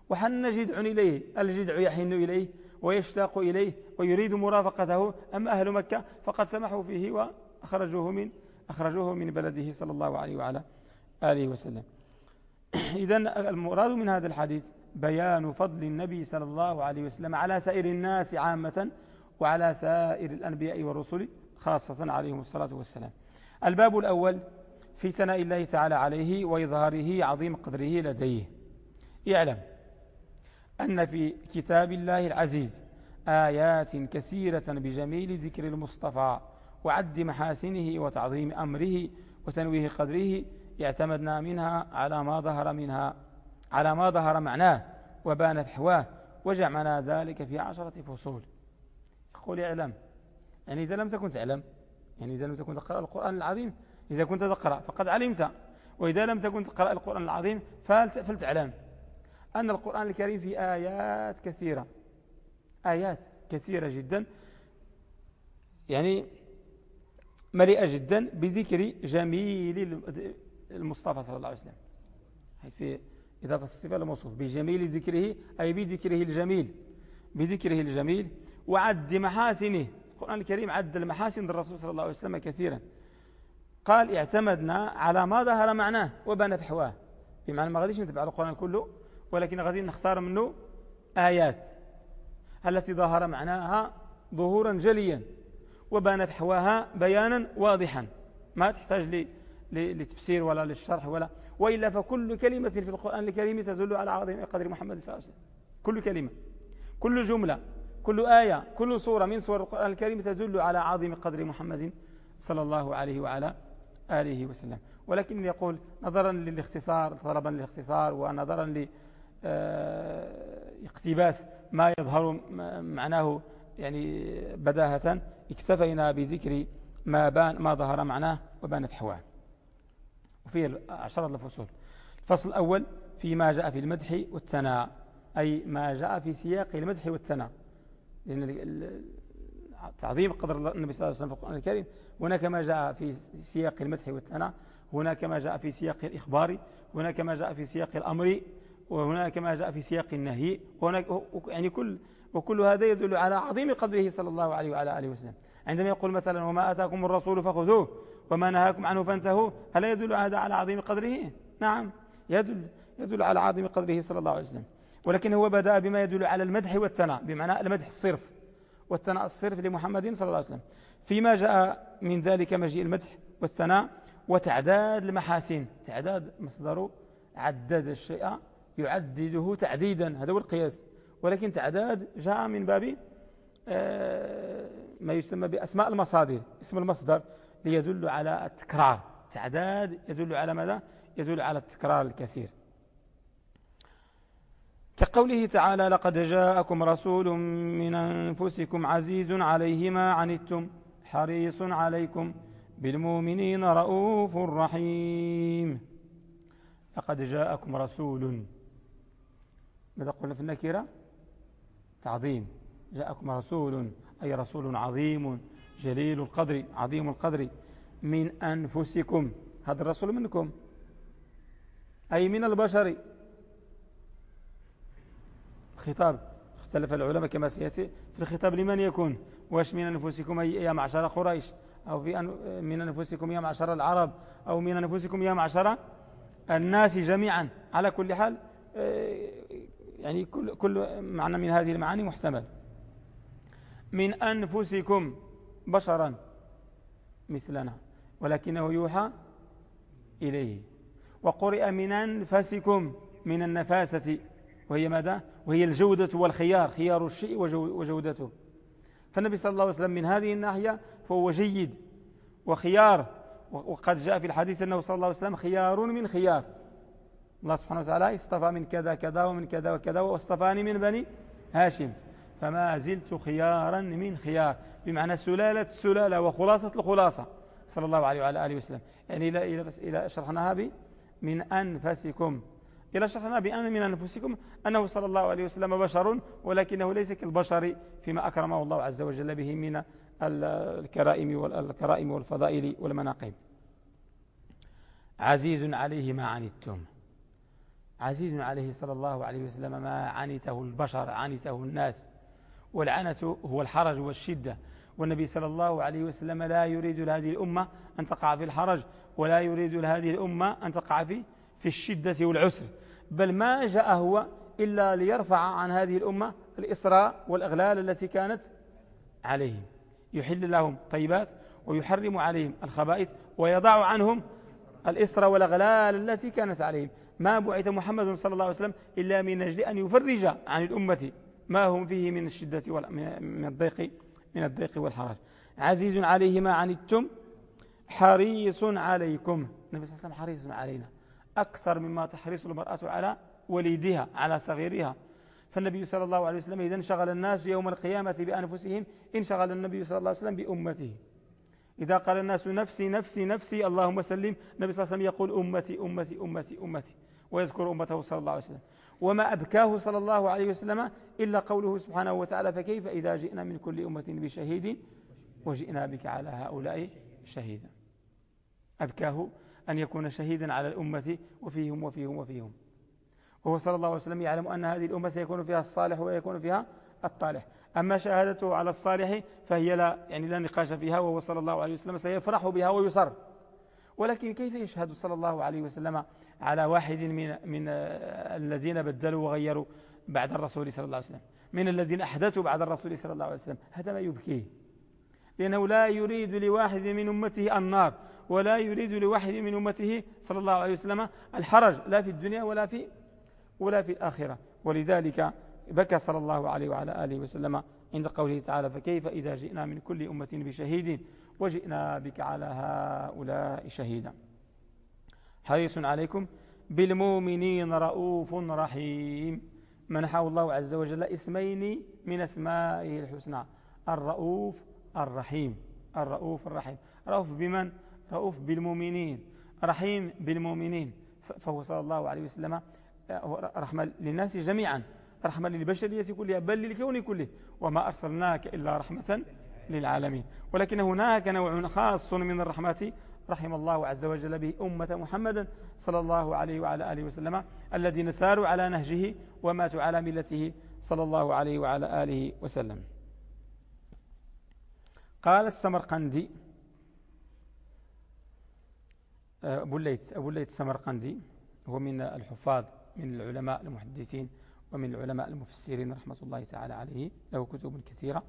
وحن جدع إليه الجدع يحن إليه ويشتاق إليه ويريد مرافقته أما أهل مكة؟ فقد سمحوا فيه وأخرجوه من أخرجوه من بلده صلى الله عليه وعلى آله وسلم. [COUGHS] إذا المراد من هذا الحديث بيان فضل النبي صلى الله عليه وسلم على سائر الناس عامة وعلى سائر الأنبياء والرسل خاصة عليهم الصلاة والسلام. الباب الأول في ثناء الله تعالى عليه وإظهاره عظيم قدره لديه. يعلم أن في كتاب الله العزيز آيات كثيرة بجميل ذكر المصطفى وعد محاسنه وتعظيم أمره وتنويه قدره اعتمدنا منها على ما ظهر منها على ما ظهر معناه وبان فحواه وجمعنا ذلك في عشرة فصول. يقول اعلم. يعني إذا لم تكن تعلم يعني إذا لم تكن تقرأ القرآن العظيم إذا كنت تقرأ فقد علمت وإذا لم تكن تقرأ القرآن العظيم فلتعلم. أن القرآن الكريم في آيات كثيرة. آيات كثيرة جدا. يعني مليئة جدا بذكر جميل المصطفى صلى الله عليه وسلم. حيث في إضافة الصفة للموصوف بجميل ذكره أي بذكره الجميل. بذكره الجميل. وعد محاسنه. القرآن الكريم عد المحاسن للرسول صلى الله عليه وسلم كثيرا. قال اعتمدنا على ما ظهر معناه وبنى فحواه بمعنى ما غاديش نتبع القرآن كله ولكن غادي نختار منه آيات التي ظهر معناها ظهورا جليا وبان فحواها بيانا واضحا. ما تحتاج لتفسير ولا للشرح ولا وإلا فكل كلمة في القرآن الكريم تدل على عظيم قدر محمد صلى الله عليه وسلم. كل كلمة كل جملة كل آية كل صورة من صور القرآن الكريم تدل على عظيم قدر محمد صلى الله عليه وعلى آله وسلم. ولكن يقول نظرا للاختصار طلبا للاختصار ونظرا لاقتباس آه، ما يظهر معناه يعني بداهة اكتفينا بذكر ما بان ما ظهر معناه وبان فحواه وفيه عشرة الفصول. الفصل الأول فيما جاء في المدح والثناء أي ما جاء في سياق المدح والثناء. لأن تعظيم قدر النبي صلى الله عليه وسلم في القرآن الكريم. هناك ما جاء في سياق المدح والثناء هناك ما جاء في سياق الإخبار هناك ما جاء في سياق الأمر وهناك ما جاء في سياق النهي. وهناك يعني كل وكل هذا يدل على عظيم قدره صلى الله عليه وعلى آله وسلم. عندما يقول مثلا وما أتاكم الرسول فخذوه وما نهاكم عنه فانتهوا. هل يدل هذا على عظيم قدره؟ نعم. يدل يدل على عظيم قدره صلى الله عليه وسلم. ولكن هو بدأ بما يدل على المدح والثناء بمعنى المدح الصرف والثناء الصرف لمحمد صلى الله عليه وسلم. فيما جاء من ذلك مجيء المدح والثناء وتعداد المحاسن. تعداد مصدر عدد الشيء يعدده تعديدا هذا هو القياس. ولكن تعداد جاء من باب آه، ما يسمى بأسماء المصادر اسم المصدر ليدل على التكرار. تعداد يدل على ماذا؟ يدل على التكرار الكثير. كقوله تعالى لقد جاءكم رسول من أنفسكم عزيز عليه ما عنتم حريص عليكم بالمؤمنين رؤوف رحيم. لقد جاءكم رسول ماذا قلنا في النكرة؟ تعظيم. جاءكم رسول أي رسول عظيم جليل القدر عظيم القدر. من أنفسكم. هذا الرسول منكم. أي من البشر. الخطاب اختلف العلماء كما سيأتي في الخطاب لمن يكون. واش من أنفسكم؟ أي يا معشر قريش. أو في أن من أنفسكم يا معشر العرب. أو من أنفسكم يا معشر الناس جميعا. على كل حال آه، يعني كل, كل معنى من هذه المعاني محتمل. من أنفسكم بشرا مثلنا ولكنه يوحى إليه. وقرئ من أنفسكم من النفاسة وهي ماذا؟ وهي الجودة والخيار خيار الشيء وجودته. فالنبي صلى الله عليه وسلم من هذه الناحية فهو جيد وخيار وقد جاء في الحديث أنه صلى الله عليه وسلم خيار من خيار. الله سبحانه وتعالى اصطفى من كذا كذا ومن كذا وكذا واصطفاني من بني هاشم. فما زلت خيارا من خيار. بمعنى سلالة السلالة وخلاصة الخلاصة. صلى الله عليه وعلى آله وسلم. يعني إلى, إلى شرحناها ب من أنفسكم. إلى شرحنا بأن من أنفسكم أنه صلى الله عليه وسلم بشر ولكنه ليس كالبشر فيما أكرمه الله عز وجل به من الكرائم والكرائم والفضائل والمناقب. عزيز عليه ما عنتم. عزيز عليه صلى الله عليه وسلم ما عنته البشر عنته الناس. والعنة هو الحرج والشدة. والنبي صلى الله عليه وسلم لا يريد لهذه الأمة أن تقع في الحرج ولا يريد لهذه الأمة أن تقع في في الشدة والعسر. بل ما جاء هو إلا ليرفع عن هذه الأمة الإسراء والأغلال التي كانت عليهم. يحل لهم طيبات ويحرم عليهم الخبائث ويضع عنهم الإسراء والأغلال التي كانت عليهم. ما بعث محمد صلى الله عليه وسلم إلا من أجل أن يفرج عن الأمة ما هم فيه من الشدة من الضيق من الضيق والحرج. عزيز عليه ما عنتم حريص عليكم. النبي صلى الله عليه وسلم حريص علينا. أكثر مما تحرص المرأة على وليدها على صغيرها. فالنبي صلى الله عليه وسلم إذا انشغل الناس يوم القيامة بأنفسهم انشغل النبي صلى الله عليه وسلم بأمته. إذا قال الناس نفسي نفسي نفسي اللهم سلم النبي صلى الله عليه وسلم يقول أمتي أمتي أمتي أمتي ويذكر أمته صلى الله عليه وسلم. وما أبكاه صلى الله عليه وسلم إلا قوله سبحانه وتعالى فكيف إذا جئنا من كل أمة بشهيد وجئنا بك على هؤلاء شهيدا. أبكاه أن يكون شهيدا على الأمة وفيهم وفيهم وفيهم. وهو صلى الله عليه وسلم يعلم أن هذه الأمة سيكون فيها الصالح ويكون فيها الطالح. أما شهادته على الصالح فهي لا يعني لا نقاش فيها وهو صلى الله عليه وسلم سيفرح بها ويصر. ولكن كيف يشهد صلى الله عليه وسلم على واحد من من الذين بدلوا وغيروا بعد الرسول صلى الله عليه وسلم؟ من الذين أحدثوا بعد الرسول صلى الله عليه وسلم. هذا ما يبكيه لأنه لا يريد لواحد من أمته النار ولا يريد لواحد من أمته صلى الله عليه وسلم الحرج لا في الدنيا ولا في ولا في الآخرة. ولذلك بكى صلى الله عليه وعلى آله وسلم عند قوله تعالى فكيف إذا جئنا من كل أمة بشهيد وجئنا بك على هؤلاء شهيدا. حريص عليكم بالمؤمنين رؤوف رحيم. منحه الله عز وجل اسمين من أسمائه الحسنى الرؤوف الرحيم. الرؤوف الرحيم. رؤوف بمن؟ رؤوف بالمؤمنين. رحيم بالمؤمنين. فهو صلى الله عليه وسلم رحمة للناس جميعا. رحمة للبشرية كلها بل للكون كله. وما أرسلناك إلا رحمة للعالمين. ولكن هناك نوع خاص من الرحمة رحم الله عز وجل به أمة محمد صلى الله عليه وعلى آله وسلم الذين ساروا على نهجه وماتوا على ملته صلى الله عليه وعلى آله وسلم. قال السمرقندي أبو الليث أبو الليث السمرقندي هو من الحفاظ من العلماء المحدثين ومن العلماء المفسرين رحمة الله تعالى عليه له كتب كثيرة.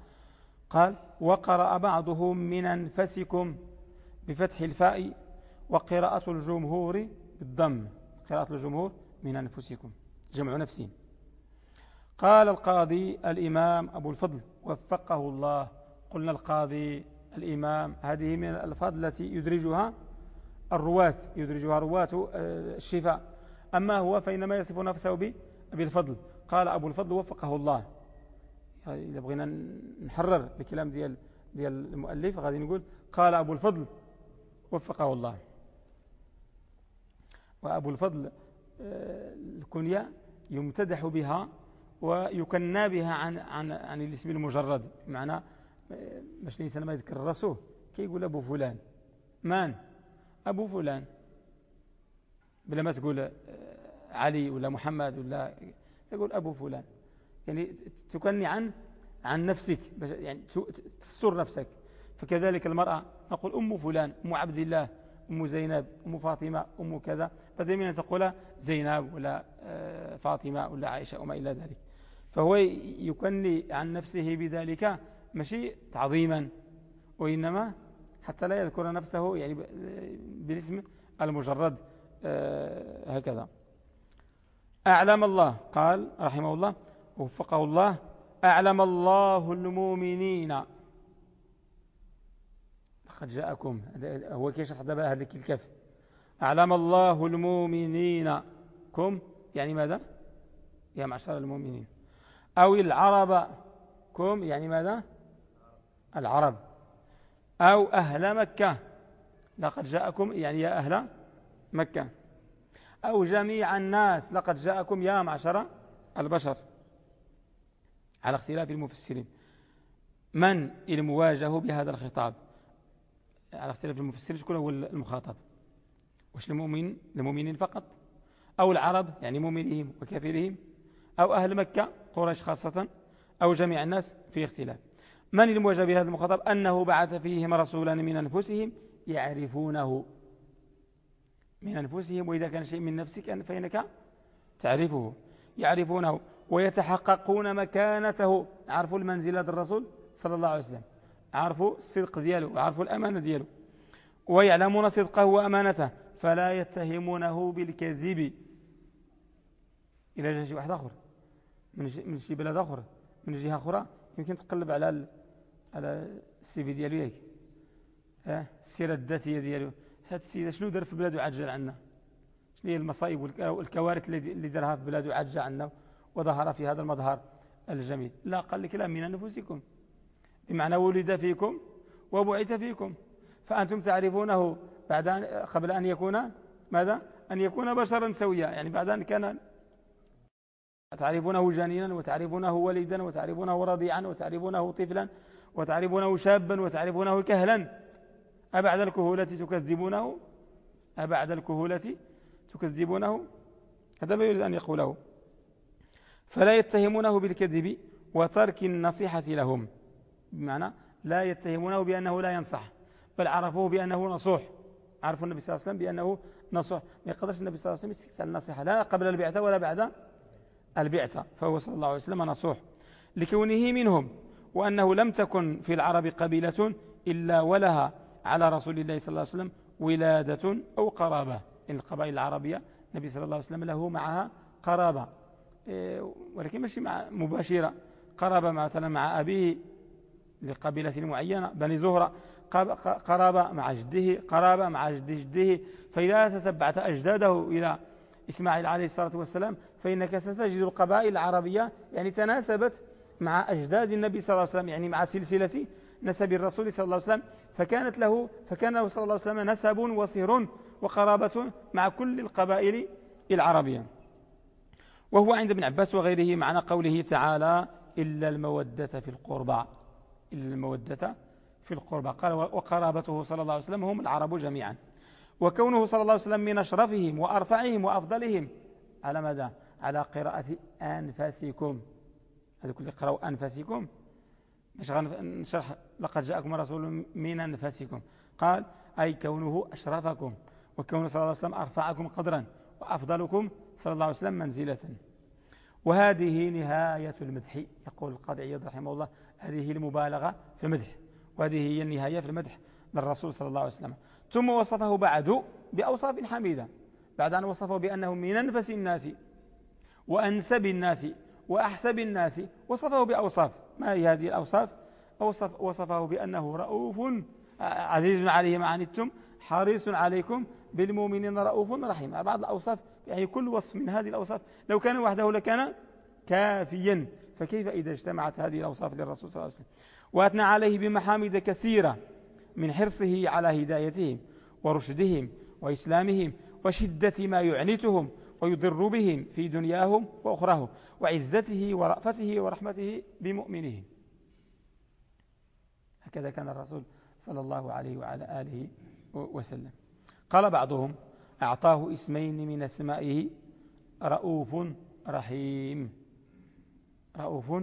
قال وقرأ بعضهم من أنفسكم بفتح الفاء وقراءة الجمهور بالضم. قراءة الجمهور من أنفسكم جمع نفسين قال القاضي الإمام أبو الفضل وفقه الله. قلنا القاضي الإمام هذه من الألفاظ التي يدرجها الرواة يدرجها رواة آه، الشفاء. أما هو فإنما يصف نفسه بالفضل قال أبو الفضل وفقه الله. يعني إذا بغينا نحرر الكلام ديال ديال المؤلف غادي نقول قال أبو الفضل وفقه الله. وأبو الفضل آه، الكنية يمتدح بها ويكنى بها عن, عن, عن الاسم المجرد. بمعنى آه، باش الإنسان ما يذكر راسه كيقول أبو فلان. من؟ أبو فلان. بلا ما تقول آه، علي ولا محمد ولا تقول أبو فلان. يعني تكني عن عن نفسك يعني تستر نفسك. فكذلك المرأة نقول أم فلان أم عبد الله أم زينب أم فاطمة أم كذا. فدائما تقول زينب ولا آه، فاطمة ولا عائشة وما إلى ذلك. فهو يكني عن نفسه بذلك ماشي تعظيما. وإنما حتى لا يذكر نفسه يعني بالاسم المجرد آه، هكذا. أعلم الله. قال رحمه الله وفقه الله أعلم الله المؤمنين. قد جاءكم. هو كيشرح دابا هذيك الكف أعلم الله المؤمنين. كم؟ يعني ماذا؟ يا معشر المؤمنين. أو العرب. كم؟ يعني ماذا؟ العرب. أو أهل مكة. لقد جاءكم يعني يا أهل مكة. أو جميع الناس. لقد جاءكم يا معشر البشر. على اختلاف المفسرين. من المواجه بهذا الخطاب؟ على اختلاف المفسرين شكون هو المخاطب؟ واش المؤمن؟ المؤمنين فقط؟ أو العرب يعني مؤمنهم وكافرهم أو أهل مكة قريش خاصة؟ أو جميع الناس في اختلاف. من المواجه بهذا المخاطب؟ أنه بعث فيهم رسولا من أنفسهم يعرفونه. من أنفسهم وإذا كان شيء من نفسك فإنك تعرفه يعرفونه ويتحققون مكانته. عرفوا المنزلة الرسول صلى الله عليه وسلم. عرفوا الصدق دياله وعرفوا الأمانة دياله. ويعلمون صدقه وأمانته فلا يتهمونه بالكذب. جاء شيء واحد آخر. من شي بلاد آخر. من جهة أخرى يمكن تقلب على على السي في ديالو ياك. السيرة الذاتية ديالو. هذا السيد شنو دار في بلاده جا عنا شنو هي المصائب والكوارث اللي دارها في بلاده جا عنا وظهر في هذا المظهر الجميل؟ لا قال لك لا من أنفسكم. بمعنى ولد فيكم وبعث فيكم. فأنتم تعرفونه بعد أن قبل أن يكون ماذا؟ أن يكون بشرا سويا يعني بعد أن كان تعرفونه جنينا وتعرفونه وليدا وتعرفونه رضيعا وتعرفونه طفلا وتعرفونه شابا وتعرفونه كهلا. أبعد الكهولة تكذبونه؟ أبعد الكهولة تكذبونه؟ هذا ما يريد أن يقوله. فلا يتهمونه بالكذب وترك النصيحة لهم. بمعنى لا يتهمونه بأنه لا ينصح بل عرفوه بأنه نصوح. عرفوا النبي صلى الله عليه وسلم بأنه نصوح. ما يقدرش النبي صلى الله عليه وسلم يستكسل النصيحة لا قبل البعثة ولا بعد البعثة فهو صلى الله عليه وسلم نصوح. لكونه منهم وأنه لم تكن في العرب قبيلة إلا ولها على رسول الله صلى الله عليه وسلم ولادة أو قرابة. القبائل العربية النبي صلى الله عليه وسلم له معها قرابة. إيه، ولكن ماشي مع مباشرة. قرابة مثلا مع أبيه لقبيلة معينة بني زهرة. قرابة مع جده قرابة مع جد جده. فإذا تتبعت أجداده إلى إسماعيل عليه الصلاة والسلام فإنك ستجد القبائل العربية يعني تناسبت مع أجداد النبي صلى الله عليه وسلم يعني مع سلسلة نسب الرسول صلى الله عليه وسلم فكانت له فكان له صلى الله عليه وسلم نسب وصهر وقرابة مع كل القبائل العربية. وهو عند ابن عباس وغيره معنى قوله تعالى إلا المودة في القربى إلا المودة في القربى. قال وقرابته صلى الله عليه وسلم هم العرب جميعا. وكونه صلى الله عليه وسلم من أشرفهم وأرفعهم وأفضلهم. على ماذا؟ على قراءة أنفسكم. هذا كل قراءة أنفسكم. مش نشرح لقد جاءكم رسول من أنفسكم قال أي كونه أشرفكم وكونه صلى الله عليه وسلم أرفعكم قدرا وأفضلكم صلى الله عليه وسلم منزلة. وهذه نهاية المدح يقول القاضي عياد رحمه الله. هذه المبالغة في المدح وهذه هي النهاية في المدح للرسول صلى الله عليه وسلم. ثم وصفه بعد بأوصاف حميدة بعد أن وصفه بأنه من أنفس الناس وأنسب الناس. وأحسب الناس وصفه بأوصاف. ما هي هذه الأوصاف؟ وصف وصفه بأنه رؤوف عزيز عليه ما عنتم حريص عليكم بالمؤمنين رؤوف رحيم. بعض الأوصاف يعني كل وصف من هذه الأوصاف لو كان وحده لكان كافيا. فكيف إذا اجتمعت هذه الأوصاف للرسول صلى الله عليه وسلم؟ وأثنى عليه بمحامد كثيرة من حرصه على هدايتهم ورشدهم وإسلامهم وشدة ما يعنتهم ويضر بهم في دنياهم وأخراهم وعزته ورأفته ورحمته بمؤمنهم. هكذا كان الرسول صلى الله عليه وعلى آله وسلم. قال بعضهم أعطاه اسمين من أسمائه. رؤوف رحيم. رؤوف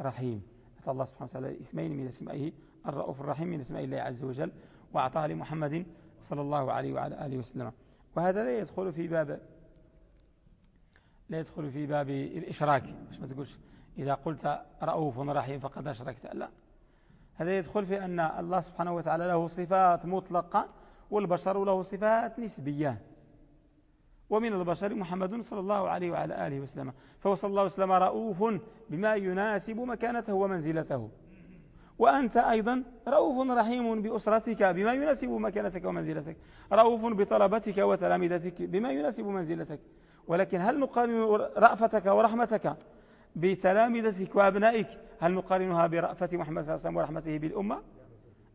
رحيم. أعطى الله سبحانه وتعالى اسمين من أسمائه. الرؤوف الرحيم من أسماء الله عز وجل وأعطاه لمحمد صلى الله عليه وعلى آله وسلم. وهذا لا يدخل في باب لا يدخل في باب الإشراك. مش ما تقولش إذا قلت رؤوف رحيم فقد أشركت. لا. هذا يدخل في أن الله سبحانه وتعالى له صفات مطلقة والبشر له صفات نسبية. ومن البشر محمد صلى الله عليه وعلى آله وسلم. فهو صلى الله عليه وسلم رؤوف بما يناسب مكانته ومنزلته. وأنت أيضا رؤوف رحيم بأسرتك بما يناسب مكانتك ومنزلتك. رؤوف بطلبتك وتلامذتك بما يناسب منزلتك. ولكن هل نقارن رأفتك ورحمتك بتلامذتك وأبنائك؟ هل نقارنها برأفة محمد صلى الله عليه وسلم ورحمته بالأمة؟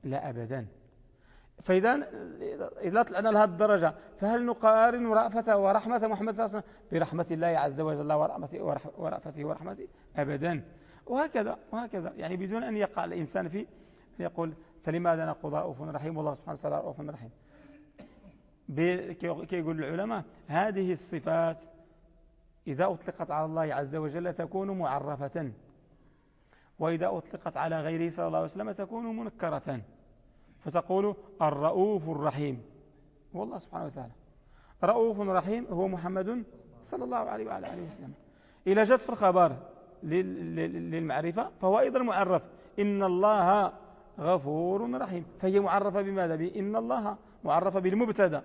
لا أبدا. فإذا إذا طلعنا لهذه الدرجة فهل نقارن رأفة ورحمة محمد صلى الله عليه وسلم برحمة الله عز وجل ورأفته ورحمته؟ أبدا. وهكذا وهكذا. يعني بدون أن يقع الإنسان في يقول فلماذا نقول رؤوف رحيم؟ والله سبحانه وتعالى رؤوف رحيم. كي يقول العلماء هذه الصفات إذا أطلقت على الله عز وجل تكون معرفة. وإذا أطلقت على غيره صلى الله عليه وسلم تكون منكرة. فتقول الرؤوف الرحيم. هو الله سبحانه وتعالى. رؤوف رحيم هو محمد صلى الله عليه وعلى آله وسلم. إلى جت في الخبر للمعرفة فهو أيضا معرف. إن الله غفور رحيم. فهي معرفة بماذا؟ بإن الله معرفة بالمبتدأ.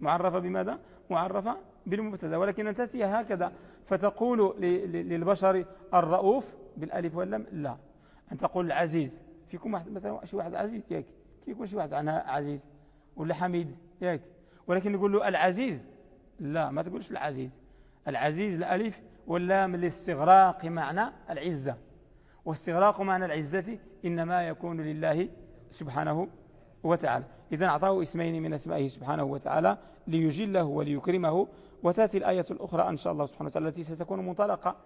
معرفة بماذا؟ معرفة بالمبتدأ. ولكن أن تأتي هكذا فتقول للبشر الرؤوف بالألف واللام لا. أن تقول العزيز فيكم واحد مثلا شي واحد عزيز؟ ياك. كي يكون شي واحد عنها عزيز؟ ولا حميد؟ ياك. ولكن نقول له العزيز؟ لا ما تقولش العزيز. العزيز الألف واللام لاستغراق معنى العزة. واستغراق معنى العزة إنما يكون لله سبحانه وتعالى. إذا أعطاه اسمين من أسمائه سبحانه وتعالى ليجله وليكرمه. وتأتي الآية الأخرى إن شاء الله سبحانه وتعالى التي ستكون منطلقة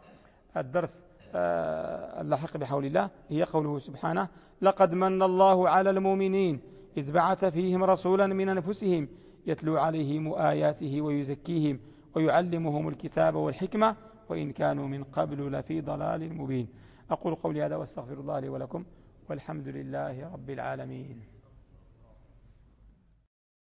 الدرس آه، اللاحق بحول الله. هي قوله سبحانه لقد من الله على المؤمنين إذ بعث فيهم رسولا من أنفسهم يتلو عليهم آياته ويزكيهم ويعلمهم الكتاب والحكمة. وإن كانوا من قبل لفي ضلال مبين. أقول قولي هذا وأستغفر الله لي ولكم والحمد لله رب العالمين.